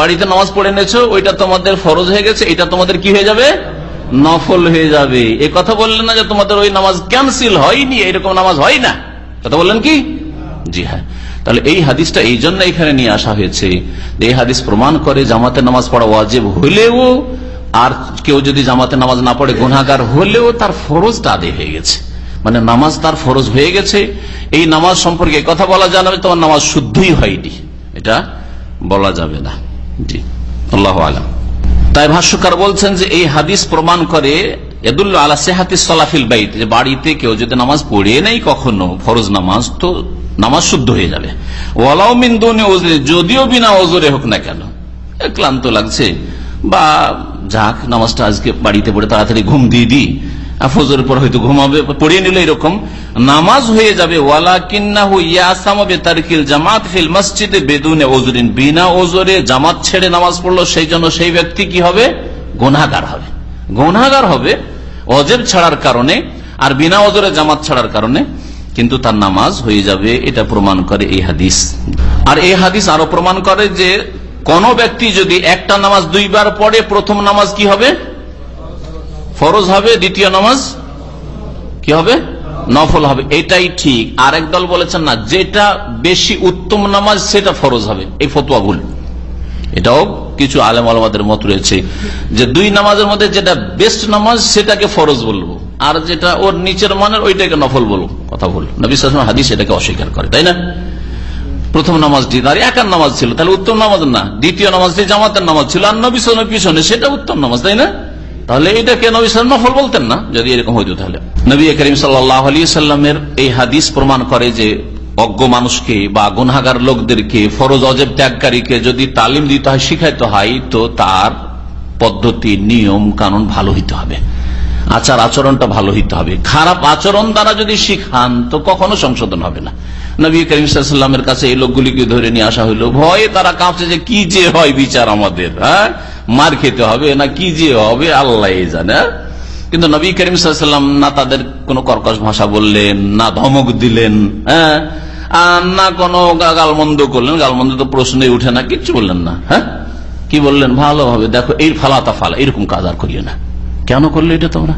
বাড়িতে নামাজ পড়ে নেছো ওইটা তোমাদের ফরজ হয়ে গেছে, এটা তোমাদের কি হয়ে যাবে? নফল হয়ে যাবে। এ কথা বললেন না যে তোমাদের ওই নামাজ ক্যান্সেল হয়নি, এরকম নামাজ হয় না। কথা বললেন কি? জি হ্যাঁ। তাহলে এই হাদিসটা এই জন্য এখানে নিয়ে আসা হয়েছে এই হাদিস প্রমাণ করে জামাতে নামাজ পড়া ওয়াজেব হলেও আর কেউ যদি জামাতে নামাজ না পড়ে গুনাগার হলেও তার ফরজটা আদায় হয়ে গেছে। মানে নামাজ তার ফরজ হয়ে গেছে। এই নামাজ সম্পর্কে কথা বলা জানাবে তোমার নামাজ শুদ্ধই হয়নি। এটা বলা যাবে না। জি। আল্লাহ আলম। তাই ভাষ্যকার বলছেন যে এই হাদিস প্রমাণ করে আলা সেহাতি সলাফিল বাইত, যে বাড়িতে কেউ যদি নামাজ পড়ে নেই কখনো, ফরজ নামাজ, তো নামাজ শুদ্ধ হয়ে যাবে। ওয়ালাও মিন্দুনি ওজরে যদিও বিনা ওজরে হোক না কেন। ক্লান্ত লাগছে। বা যাক, নামাজটা আজকে বাড়িতে পড়ে তাড়াতাড়ি ঘুম দিয়ে দিই। ফজরের পর হয়তো ঘুমাবে, পড়িয়ে নিল এরকম। নামাজ হয়ে যাবে ওয়ালা কিন্নাহু ইয়াসামাবে তারকিল জামাত ফিল মসজিদে বেদুনে ওজরিন বিনা ওজরে জামাত ছেড়ে নামাজ পড়ল, সেই জন্য সেই ব্যক্তি কি হবে? গুনাগার হবে। গুনাগার হবে, অজেব ছাড়ার কারণে আর বিনা ওজরে জামাত ছাড়ার কারণে, কিন্তু তার নামাজ হয়ে যাবে, এটা প্রমাণ করে এই হাদিস। আর এই হাদিস আরও প্রমাণ করে যে কোন ব্যক্তি যদি একটা নামাজ দুইবার পড়ে, প্রথম নামাজ কি হবে? ফরজ হবে, দ্বিতীয় নামাজ কি হবে? নফল হবে। এটাই ঠিক। আর দল বলেছেন না, যেটা বেশি উত্তম নামাজ সেটা ফরজ হবে। এই ফতুয়া ভুল। এটাও কিছু আলেম আলমাদের মত রয়েছে যে দুই নামাজের মধ্যে যেটা বেস্ট নামাজ সেটাকে ফরজ বলব। আর যেটা ওর নিচের মানের ওইটাকে নফল বলব। কথা বল নবী সালাম হাদিস এটাকে অস্বীকার করে, তাই না? প্রথম নামাজটি তার একার নামাজ ছিল। তাহলে উত্তম নামাজ না। দ্বিতীয় নামাজটি জামাতের নামাজ ছিল। আর নবী সালামের পিছনে সেটা উত্তম নামাজ, তাই না? তাহলে এটাকে নবী সাল নফল বলতেন না? যদি এরকম হইত তাহলে। নবী করিম সাল্লাহ আলী সাল্লামের এই হাদিস প্রমাণ করে যে অজ্ঞ মানুষকে বা গুনাগার লোকদেরকে ফরজ অজেব ত্যাগকারীকে যদি তালিম দিতে হয়, শিখাইতে হয়, তো তার পদ্ধতি, নিয়ম, কানুন ভালো হইতে হবে। আচার আচরণটা ভালো হইতে হবে। খারাপ আচরণ দ্বারা যদি শিখান, তো কখনো সংশোধন হবে না। নবী করিম সাল্লামের কাছে এই লোকগুলিকে ধরে নিয়ে আসা হইল। ভয়ে তারা কাঁপছে যে, কি যে হয় বিচার আমাদের হ্যাঁ? মার খেতে হবে না কি যে হবে, আল্লাহ জানে? কিন্তু নবী করিম সাল্লাম না তাদের কোনো কর্কশ ভাষা বললেন, না ধমক দিলেন হ্যাঁ? আর না কোনো গালমন্দ করলেন। গালমন্দ তো প্রশ্নই উঠে না, কিচ্ছু বললেন না হ্যাঁ? কি বললেন? ভালোভাবে দেখো, এই ফালাতা ফালা, এরকম কাজ আর করিও না। কেন করলে এটা তোমরা?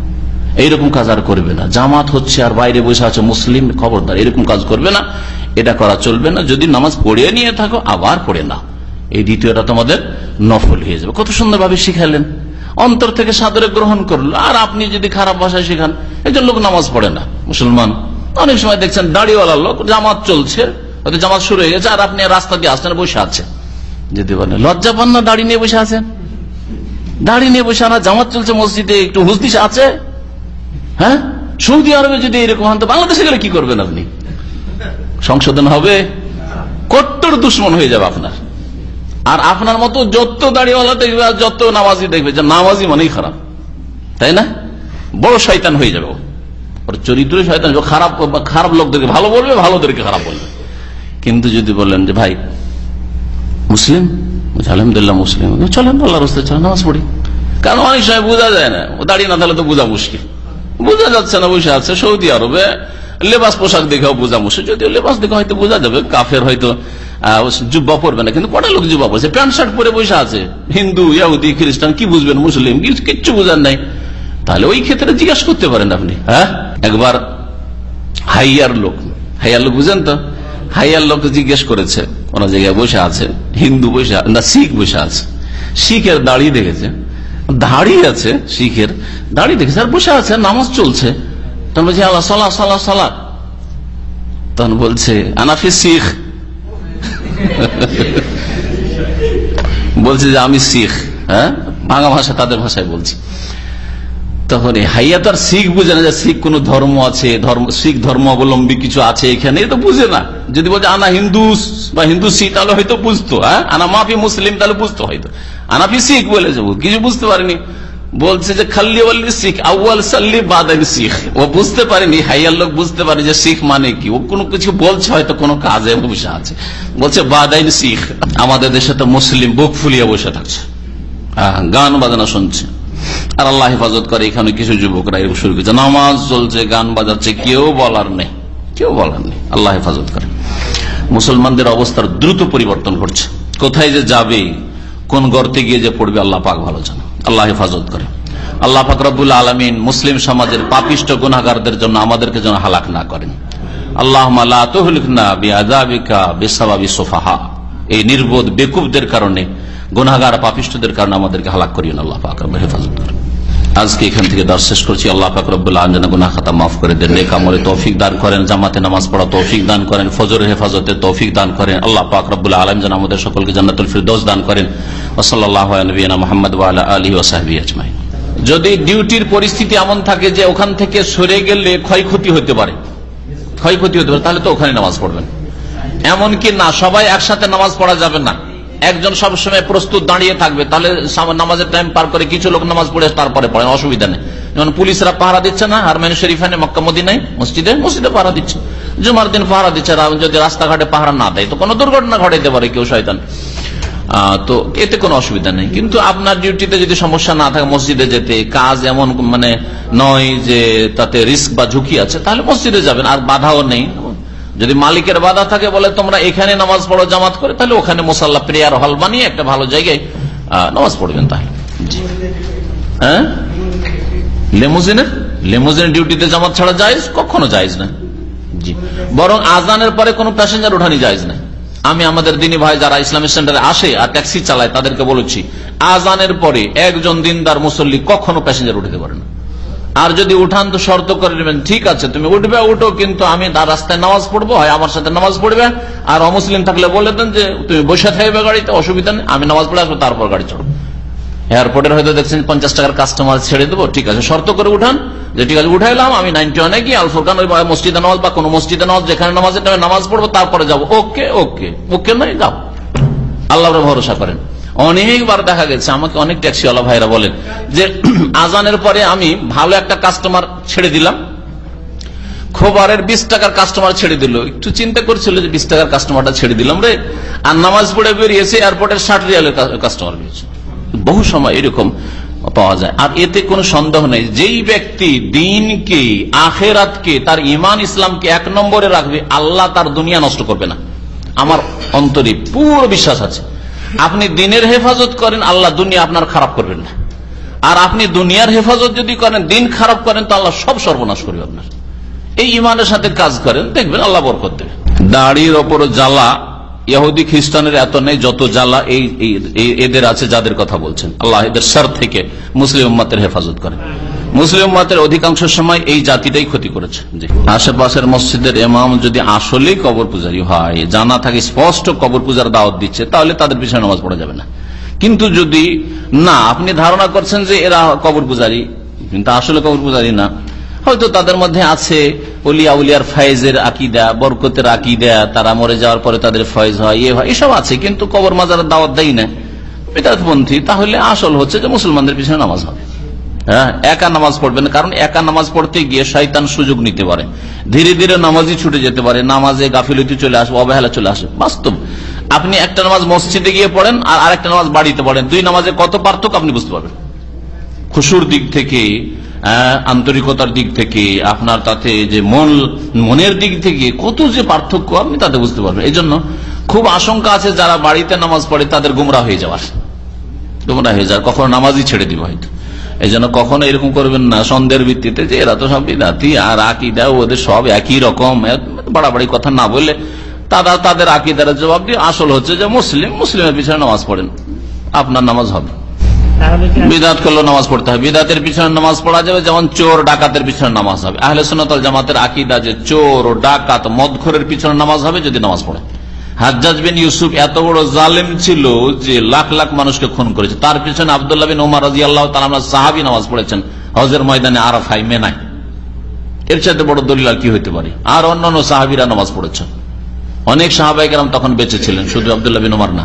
এইরকম কাজ আর করবে না। জামাত হচ্ছে আর বাইরে বসে আছে মুসলিম খবরদার। এরকম কাজ করবে না। এটা করা চলবে না। যদি নামাজ পড়িয়ে নিয়ে থাকো, আবার পড়ে না এই দ্বিতীয়টা তোমাদের নফল হয়ে যাবে। কত সুন্দরভাবে শিখালেন। অন্তর থেকে সাদরে গ্রহণ করল। আর আপনি যদি খারাপ ভাষায় শেখান, একজন লোক নামাজ পড়ে না। মুসলমান। অনেক সময় দেখছেন দাড়িওয়ালা লোক, জামাত চলছে, হয়তো জামাত শুরু হয়ে গেছে, আর আপনি রাস্তা দিয়ে আসছেন, বসে আছে। যদি বলেন, লজ্জা পান না দাড়ি নিয়ে বসে আছেন? দাড়ি নিয়ে বসে আনা, জামাত চলছে মসজিদে, একটু হুসদিস আছে? হ্যাঁ? সৌদি আরবে যদি এরকম হন, তো বাংলাদেশে গেলে কি করবেন আপনি? সংশোধন হবে? কট্টর দুশ্মন হয়ে যাবে আপনার। আর আপনার মতো যত দাড়িওয়ালা দেখবে আর যত নামাজি দেখবে, যে নামাজি মানেই খারাপ। তাই না? বড় শয়তান হয়ে যাবে ওর চরিত্র শয়তান খারাপ খারাপ লোকদেরকে ভালো বলবে, ভালোদেরকে খারাপ বলবে। কিন্তু যদি বললেন যে, ভাই, মুসলিম? আলহামদুলিল্লাহ মুসলিম। চলেন আল্লাহ রস্তে চলেন, নামাজ পড়ি। কারণ অনেক সময় বোঝা যায় না, দাঁড়িয়ে না তাহলে তো বোঝা মুশকিল। বোঝা যাচ্ছে না, বসে আছে সৌদি আরবে। লেবাস পোশাক দেখেও বোঝা মুশকিল। যদিও লেবাস দেখে হয়তো বোঝা যাবে, কাফের হয়তো জুব্বা পরবে না, কিন্তু কটা লোক জুব্বা পরছে? প্যান্ট, শার্ট পরে বসে আছে। হিন্দু ইহুদি খ্রিস্টান, কি বুঝবেন, মুসলিম কিচ্ছু বুঝার নাই। তাহলে ওই ক্ষেত্রে জিজ্ঞাসা করতে পারেন আপনি হ্যাঁ? একবার হাইয়ার লোক হাইয়ার লোক বুঝেন তো? হাইয়ার লোক জিজ্ঞেস করেছে কোন জায়গায় বসে আছে, হিন্দু বসে না, শিখ বসে আছে। শিখের দাড়ি দেখেছে, দাড়ি আছে শিখের, দাড়ি দেখেছে, আর বসে আছে, নামাজ চলছে। তখন বলছে, আল্লাহ, সাল্লাহ সাল্লাহ সাল্লাহ। তখন বলছে আনাফি শিখ। বলছে যে, আমি শিখ হ্যাঁ? বাংলা ভাষা তাদের ভাষায় বলছি। তখন এই হাইয়া তো আর শিখ বুঝে না যে শিখ কোন ধর্ম আছে শিখ ধর্ম অবলম্বী কিছু আছে এখানে তো বুঝে না। যদি বলছে আনা হিন্দু বা হিন্দু শিখ, তাহলে হয়তো বুঝতো হ্যাঁ? আনা মাফি মুসলিম, তাহলে বুঝতো হয়তো। আনাফি শিখ বলে যাব কিছু বুঝতে পারেনি। বলছে যে খাল্লি শিখ সাল্লি শিখ। ও বুঝতে পারেনি, হাইয়ার লোক বুঝতে পারে যে শিখ মানে কি। ও কোনো কিছু বলছে, হয়তো কোনো কাজে বসে আছে। বলছে বাদাইন শিখ। আমাদের দেশে তো মুসলিম বুক ফুলিয়ে বসে থাকছে। গান বাজানো শুনছে। আর আল্লাহ হেফাজত করে, এখানে কিছু যুবকরা এরকম শুরু করেছে। নামাজ চলছে, গান বাজাচ্ছে, কেউ বলার নেই। কেউ বলার নেই। আল্লাহ হেফাজত করে। মুসলমানদের অবস্থার দ্রুত পরিবর্তন ঘটছে। কোথায় যে যাবে, কোন গর্তে গিয়ে যে পড়বে, আল্লাহ পাক ভালো জানে। আল্লাহ হেফাজত করে। আল্লাহ পাক রব্বুল আলমিন মুসলিম সমাজের পাপিষ্ট গুনাগারদের জন্য আমাদেরকে যেন হালাক না করেন। আল্লাহ এই নির্বোধ বেকুবদের কারণে গুনাগার পাপিষ্টদের কারণে আমাদেরকে হালাক করিয়েন আল্লাহ পাক হেফাজত করেন। আজকে এখান থেকে দর শেষ করছি। আল্লাহ পাক রব্বুল আলম গুনা খাতা মাফ করে দেন, নেক আমলে তৌফিক দান করেন, জামাতে নামাজ পড়া তৌফিক দান করেন ফজর হেফাজতে তৌফিক দান করেন। আল্লাহ পাক রব্বুল আলম যেন আমাদের সকলকে জান্নাতুল ফিরদৌস দান করেন। ওসল্লাহ নবীনা মোহাম্মদ ওয়ালা আলী ওসাহাবি আজমাই যদি ডিউটির পরিস্থিতি এমন থাকে যে ওখান থেকে সরে গেলে ক্ষয়ক্ষতি হতে পারে, ক্ষয়ক্ষতি হতে পারে, তাহলে তো ওখানে নামাজ পড়বেন। এমনকি না, সবাই একসাথে নামাজ পড়া যাবে না। একজন সবসময় প্রস্তুত দাঁড়িয়ে থাকবে, তাহলে নামাজের টাইম পার করে কিছু লোক নামাজ পড়ে তারপরে পড়েন অসুবিধা নেই। যেমন পুলিশরা পাহারা দিচ্ছে না, হারমেন শরীফানে মক্কা মদিনায়, মসজিদে মসজিদে পাহারা দিচ্ছে। জুমার দিন পাহারা দিচ্ছে যদি রাস্তাঘাটে পাহারা না দেয়, তো কোনো দুর্ঘটনা ঘটাইতে পারে কেউ শয়তান। তো এতে কোনো অসুবিধা নেই। কিন্তু আপনার ডিউটিতে যদি সমস্যা না থাকে, মসজিদে যেতে, কাজ এমন মানে নয় যে তাতে রিস্ক বা ঝুঁকি আছে, তাহলে মসজিদে যাবেন, আর বাধাও নেই। যদি মালিকের বাধা থাকে বলে তোমরা এখানে নামাজ পড়ো জামাত করে তাহলে ওখানে মোসাল্লা প্রেয়ার হল বানিয়ে একটা ভালো জায়গায় নামাজ পড়বেন তাহলে। হ্যাঁ? লেমুজিনের? লেমুজিনের ডিউটিতে জামাত ছাড়া যায় কখনো যায়জ না। জি। বরং আজানের পরে কোনো প্যাসেঞ্জার ওঠানি যায়জ না। আমি আমাদের দিনী ভাই যারা ইসলামিক সেন্টারে আসে আর ট্যাক্সি চালায় তাদেরকে বলেছি আজানের পরে একজন দিনদার মুসল্লি কখনো প্যাসেঞ্জার উঠতে পারে না। আর যদি উঠান তো শর্ত করে নেবেন, ঠিক আছে, তুমি উঠবে, উঠো, কিন্তু আমি তার রাস্তায় নামাজ পড়ব, হয় আমার সাথে নামাজ পড়বে। আর অমুসলিম থাকলে বলে দেন যে, তুমি বসে থাকবে গাড়িতে, অসুবিধা নেই, আমি নামাজ পড়ে আসব, তারপর গাড়ি চড়বো এয়ারপোর্টের হয়তো দেখছেন পঞ্চাশ টাকার কাস্টমার ছেড়ে দেবো, ঠিক আছে, শর্ত করে উঠান, যে ঠিক আছে, উঠাইলাম, আমি নাইনটি ওয়ানে গিয়ে আলফোরকান ওই মসজিদে নামাজ বা কোনো মসজিদে নামাজ, যেখানে নামাজের নামাজ পড়ব, তারপরে যাব। ওকে ওকে ওকে নয়, যাও। আল্লাহর ভরসা করেন। অনেকবার দেখা গেছে, আমাকে অনেক ট্যাক্সিওয়ালা ভাইরা বলেন যে, আজানের পরে আমি ভালো একটা কাস্টমার ছেড়ে দিলাম। খোবারের বিশ টাকার কাস্টমার ছেড়ে দিল। একটু চিন্তা করছিল যে বিশ টাকার কাস্টমারটা ছেড়ে দিলাম রে। আর নামাজ পড়ে বেরিয়েছে এয়ারপোর্টের ষাট রিয়ালের কাস্টমার বেরিয়েছে বহু সময় এরকম পাওয়া যায়। আর এতে কোনো সন্দেহ নেই। যেই ব্যক্তি দিনকে, আখেরাতকে, তার ইমান ইসলামকে এক নম্বরে রাখবে, আল্লাহ তার দুনিয়া নষ্ট করবে না। আমার অন্তরে পুরো বিশ্বাস আছে। আপনি দিনের হেফাজত করেন, আল্লাহ দুনিয়া আপনার খারাপ করবেন না। আর আপনি দুনিয়ার হেফাজত যদি করেন, দিন খারাপ করেন, তো আল্লাহ সব সর্বনাশ করবে আপনার। এই ইমানের সাথে কাজ করেন, দেখবেন আল্লাহ বরকত দেবে দাড়ির ওপর জ্বালা, ইহুদি খ্রিস্টানের এত নেই যত জ্বালা এই এদের আছে যাদের কথা বলছেন। আল্লাহ এদের সার থেকে মুসলিম উম্মাতের হেফাজত করে মুসলিম মতের অধিকাংশ সময় এই জাতিটাই ক্ষতি করেছে। আশেপাশের মসজিদের এমাম যদি আসলেই কবর পূজারি হয় জানা থাকে স্পষ্ট কবর পূজার দাওয়াত দিচ্ছে, তাহলে তাদের পিছনে নামাজ পড়া যাবে না। কিন্তু যদি না, আপনি ধারণা করছেন যে এরা কবর পূজারি, কিন্তু আসলে কবর পূজারি না। হয়তো তাদের মধ্যে আছে অলিয়া উলিয়ার ফয়েজের আকিদা, বরকতের আকিদা, তারা মরে যাওয়ার পরে তাদের ফয়েজ হয় ইয়ে হয়, এসব আছে, কিন্তু কবর মাজার দাওয়াত দেয় না। বেদাতপন্থী, তাহলে আসল হচ্ছে যে মুসলমানদের পিছনে নামাজ হবে। হ্যাঁ একা নামাজ পড়বেন কারণ একা নামাজ পড়তে গিয়ে শয়তান সুযোগ নিতে পারে। ধীরে ধীরে নামাজই ছুটে যেতে পারে, নামাজে গাফিলতি চলে আসবে, অবহেলা চলে আসবে, বাস্তব। আপনি একটা নামাজ মসজিদে গিয়ে পড়েন আর আরেকটা নামাজ বাড়িতে পড়েন, দুই নামাজে কত পার্থক্য আপনি বুঝতে পারবেন। খুশুর দিক থেকে আন্তরিকতার দিক থেকে, আপনার তাতে যে মন, মনের দিক থেকে কত যে পার্থক্য আপনি তাতে বুঝতে পারবেন। এই জন্য খুব আশঙ্কা আছে যারা বাড়িতে নামাজ পড়ে তাদের গুমরা হয়ে যাওয়ার। গুমরা হয়ে যাওয়ার, কখনো নামাজই ছেড়ে দিবে হয়তো। এই জন্য কখনো এরকম করবেন না। সন্দেহের ভিত্তিতে যে এরা তো সব বিদাতি আর আকিদা ওদের সব একই রকম। বাড়াবাড়ি কথা না বললে তারা তাদের আকিদার জবাব দিয়ে আসল হচ্ছে যে মুসলিম। মুসলিমের পিছনে নামাজ পড়েন। আপনার নামাজ হবে। বিদাত করলেও নামাজ পড়তে হবে। বিদাতের পিছনে নামাজ পড়া যাবে যেমন চোর ডাকাতের পিছনে নামাজ হবে। আহলে সুন্নতল জামাতের আকিদা যে চোর ডাকাত মদখরের পিছনে নামাজ হবে যদি নামাজ পড়ে। হাজ্জাজ বিন ইউসুফ এত বড় জালেম ছিল যে লাখ লাখ মানুষকে খুন করেছে। তার পিছনে আবদুল্লাহ বিন ওমর রাজি আল্লাহ সাহাবি নামাজ পড়েছেন। হজের ময়দানে আরাফাই মেনায় এর সাথে বড় দলিল কি হইতে পারে? আর অন্যান্য সাহাবিরা নামাজ পড়েছেন। অনেক সাহাবাহিকেরাম তখন বেঁচে ছিলেন, শুধু আবদুল্লাহ বিন ওমর না।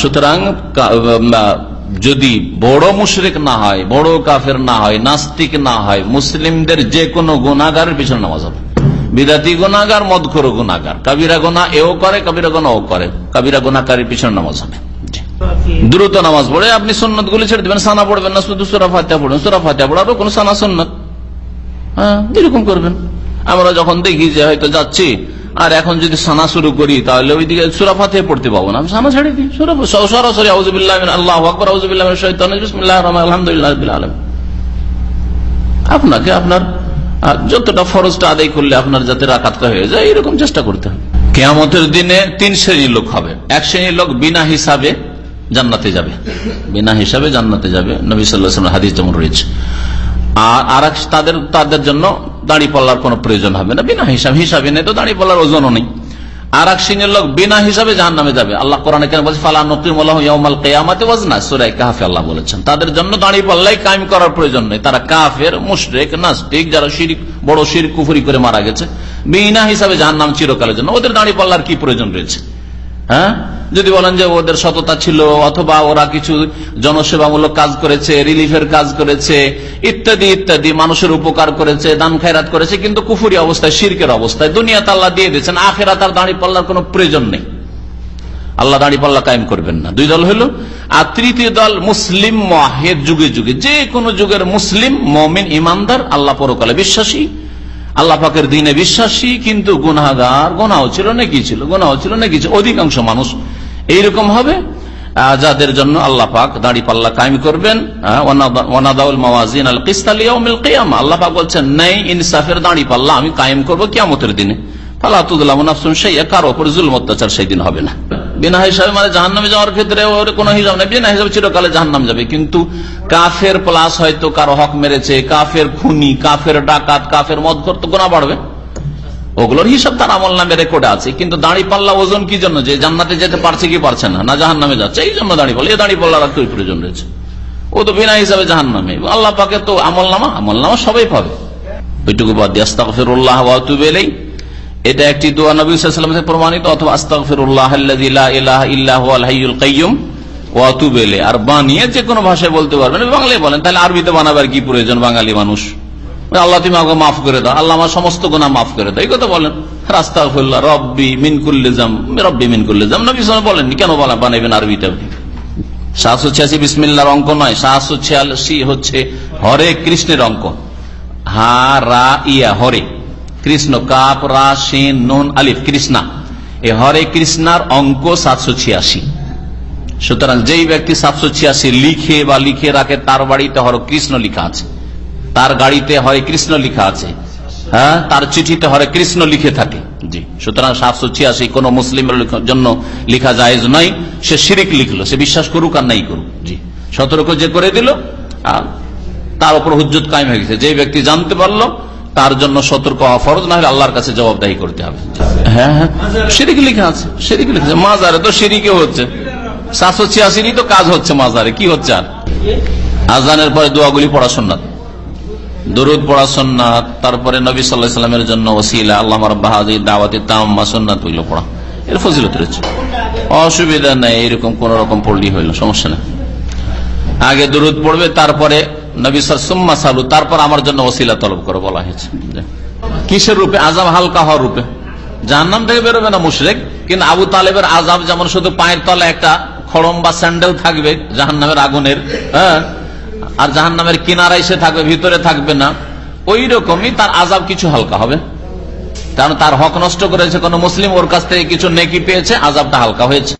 সুতরাং যদি বড় মুশরিক না হয়, বড় কাফের না হয়, নাস্তিক না হয়, মুসলিমদের যে কোনো গুণাগারের পিছনে নামাজ হবে। বিদাতি গুণাগার মদখর গুণাগার কাবিরা গোনা এও করে কাবিরা গোনা ও করে। কাবিরা গুণাকারের পিছনে নামাজ হবে। দ্রুত নামাজ পড়ে আপনি সন্ন্যত গুলি ছেড়ে দেবেন সানা পড়বেন না শুধু সুরা ফাতিয়া পড়বেন সুরা ফাতিয়া পড়ারও কোন সানা সন্ন্যত হ্যাঁ এরকম করবেন। আমরা যখন দেখি যে হয়তো যাচ্ছি আর এখন যদি সানা শুরু করি তাহলে ওইদিকে সুরা ফাতে পড়তে পাবো না। আমি সানা ছেড়ে দিই। সুরা সরাসরি আউজুবিল্লাহ আল্লাহ আকবর আউজুবিল্লাহ আলহামদুলিল্লাহ আপনাকে আপনার যতটা ফরজটা আদায় করলে আপনার যাতে রাকাতটা হয়ে যায়, এরকম চেষ্টা করতে হবে। কেয়ামতের দিনে তিন শ্রেণির লোক হবে। এক শ্রেণির লোক বিনা হিসাবে জান্নাতে যাবে। বিনা হিসাবে জান্নাতে যাবে। নবী সাল্লাহ হাদিস যেমন রয়েছে। আর আর তাদের তাদের জন্য দাঁড়িয়ে পাল্লার কোনো প্রয়োজন হবে না। বিনা হিসাব, হিসাবে নেই তো দাঁড়িয়ে পাল্লার ওজনও নেই। আর এক সিংহের লোক বিনা হিসাবে জাহান নামে যাবে। আল্লাহ কোরআন কেন বলছে, ফালা নকিমাল কেয়ামাতে ওয়াজনা সুরাই কাহাফে আল্লাহ বলেছেন। তাদের জন্য দাঁড়িয়ে পাল্লাই কায়েম করার প্রয়োজন নেই। তারা কাফের, মুশরেক, নাস্তিক, যারা শিরিক, বড় শির কুফুরি করে মারা গেছে। বিনা হিসাবে জাহান নাম চিরকালের জন্য। ওদের দাঁড়িয়ে পাল্লার কি প্রয়োজন রয়েছে? হ্যাঁ? যদি বলেন যে ওদের সততা ছিল, অথবা ওরা কিছু জনসেবামূলক কাজ করেছে, রিলিফের কাজ করেছে, ইত্যাদি ইত্যাদি, মানুষের উপকার করেছে, দান খায়রাত করেছে, কিন্তু কুফুরি অবস্থায়, শিরকের অবস্থায় দুনিয়া তাল্লা দিয়ে দিয়েছেন আখেরা তার দাঁড়িয়ে পাল্লার কোনো প্রয়োজন নেই। আল্লাহ দাঁড়িয়ে পাল্লা কায়েম করবেন না। দুই দল হলো, আর তৃতীয় দল মুসলিম মাহের যুগে যুগে। যে কোনো যুগের মুসলিম, মমিন, ইমানদার, আল্লাহ পরকালে বিশ্বাসী। আল্লাহ পাকের দিনে বিশ্বাসী, কিন্তু গুনাগার গোনাও ছিল নাকি ছিল? গোনাও ছিল নাকি ছিল? অধিকাংশ মানুষ এইরকম হবে। যাদের জন্য আল্লাহ পাক দাড়ি পাল্লা কায়েম করবেন। আল্লাহ পাক বলছেন, নাই ইনসাফের দাড়ি পাল্লা আমি কায়েম করব কিয়ামতের দিনে। ফালা তুদলামু নাফসুন শাইআ। কারও উপর জুলম অত্যাচার সেই দিন হবে না। বিনা হিসাবে মানে জাহান্নামে যাওয়ার ক্ষেত্রে ওর কোনো হিসাব নেই। বিনা হিসাবে চিরকালে জাহান্নাম যাবে। কিন্তু কাফের প্লাস হয়তো কারও হক মেরেছে, কাফের খুনি, কাফের ডাকাত, কাফের মদ করতে গোনা বাড়বে। ওগুলোর হিসাব তার আমল নামে রেকর্ডে আছে। কিন্তু দাঁড়ি পাল্লা ওজন কি জন্য? যে জান্নাতে যেতে পারছে কি পারছে না না জাহান নামে যাচ্ছে, এই জন্য দাঁড়ি পাল্লা। এই দাঁড়ি পাল্লা রাখতে প্রয়োজন রয়েছে? ও তো বিনা হিসাবে জাহান নামে আল্লাহ পাকে তো আমল নামা আমল নামা সবাই পাবে। ওইটুকু বাদ দিয়ে ইলাইহি। এটা একটি দোয়া নবী প্রমাণিত অথবা আতুবু আর বানিয়ে যে কোনো ভাষায় বলতে পারবেন। বাংলায় বলেন, তাহলে আরবিতে বানাবার কি প্রয়োজন বাঙালি মানুষ? আল্লাহ তুমি আমাকে মাফ করে দাও। আল্লাহ আমার সমস্ত গুনাহ মাফ করে দাও। এই কথা বলেন। রব্বি রব্বি নবী বলা বানাইবেন আরবিতে সাতশো ছিয়াশি বিসমিল্লার অঙ্ক নয়। সাতশো ছিয়াশি হচ্ছে হরে কৃষ্ণের অঙ্ক। হা, রা, ইয়া, হরে। কৃষ্ণ, কাপ, রা, সেন, নুন, আলিফ, কৃষ্ণা। এই হরে কৃষ্ণার অঙ্ক সাতশো ছিয়াশি। সুতরাং যেই ব্যক্তি সাতশো ছিয়াশি লিখে বা লিখে রাখে, তার বাড়িতে হরে কৃষ্ণ লিখা আছে। তার গাড়িতে হরে কৃষ্ণ লিখা আছে। হ্যাঁ? তার চিঠিতে হরে কৃষ্ণ লিখে থাকে। জি। সুতরাং সাতশো ছিয়াশি কোন মুসলিমের জন্য লিখা জায়েজ নয়। সে শিরিক লিখলো, সে বিশ্বাস করুক আর নাই করুক। জি। সতর্ক যে করে দিল তার উপর হুজ্জত হয়ে গেছে। যে ব্যক্তি জানতে পারল তার জন্য সতর্ক হওয়া ফরজ না হলে আল্লাহর কাছে জবাবদাহি করতে হবে। হ্যাঁ হ্যাঁ। শিরিক লিখা আছে শিরিক লিখেছে মাজারে তো শিরিকে হচ্ছে। সাতশো ছিয়াশিরই তো কাজ হচ্ছে মাজারে কি হচ্ছে আর? আজানের পরে দোয়াগুলি পড়া সন্ন্যাত দরুদ পড়া সন্ন্যাত তারপরে নবী সাল্লাহ সাল্লামের জন্য ওসিলা আল্লাহ বাহাদি দাওয়াতি তাম্মা সন্ন্যাত হইল পড়া। এর ফজিলত রয়েছে। অসুবিধা নেই এরকম কোন রকম পড়লি হইল সমস্যা নেই। আগে দরুদ পড়বে তারপরে নবী সুম্মা সালু, তারপর আমার জন্য ওসিলা তলব করে বলা হয়েছে। কিসের রূপে? হালকা হওয়ার রূপে। জাহান্নাম থেকে বেরোবে না মুশরেক, কিন্তু আবু তালেবের আজাব যেমন শুধু পায়ের তলে একটা খড়ম বা স্যান্ডেল থাকবে, জাহান্নামের আগুনের হ্যাঁ? আর জাহান্নামের কিনারায় সে থাকবে, ভিতরে থাকবে না। ওই রকমই তার আজাব কিছু হালকা হবে। কারণ তার হক নষ্ট করেছে কোন মুসলিম, ওর কাছ থেকে কিছু নেকি পেয়েছে আজাবটা হালকা হয়েছে।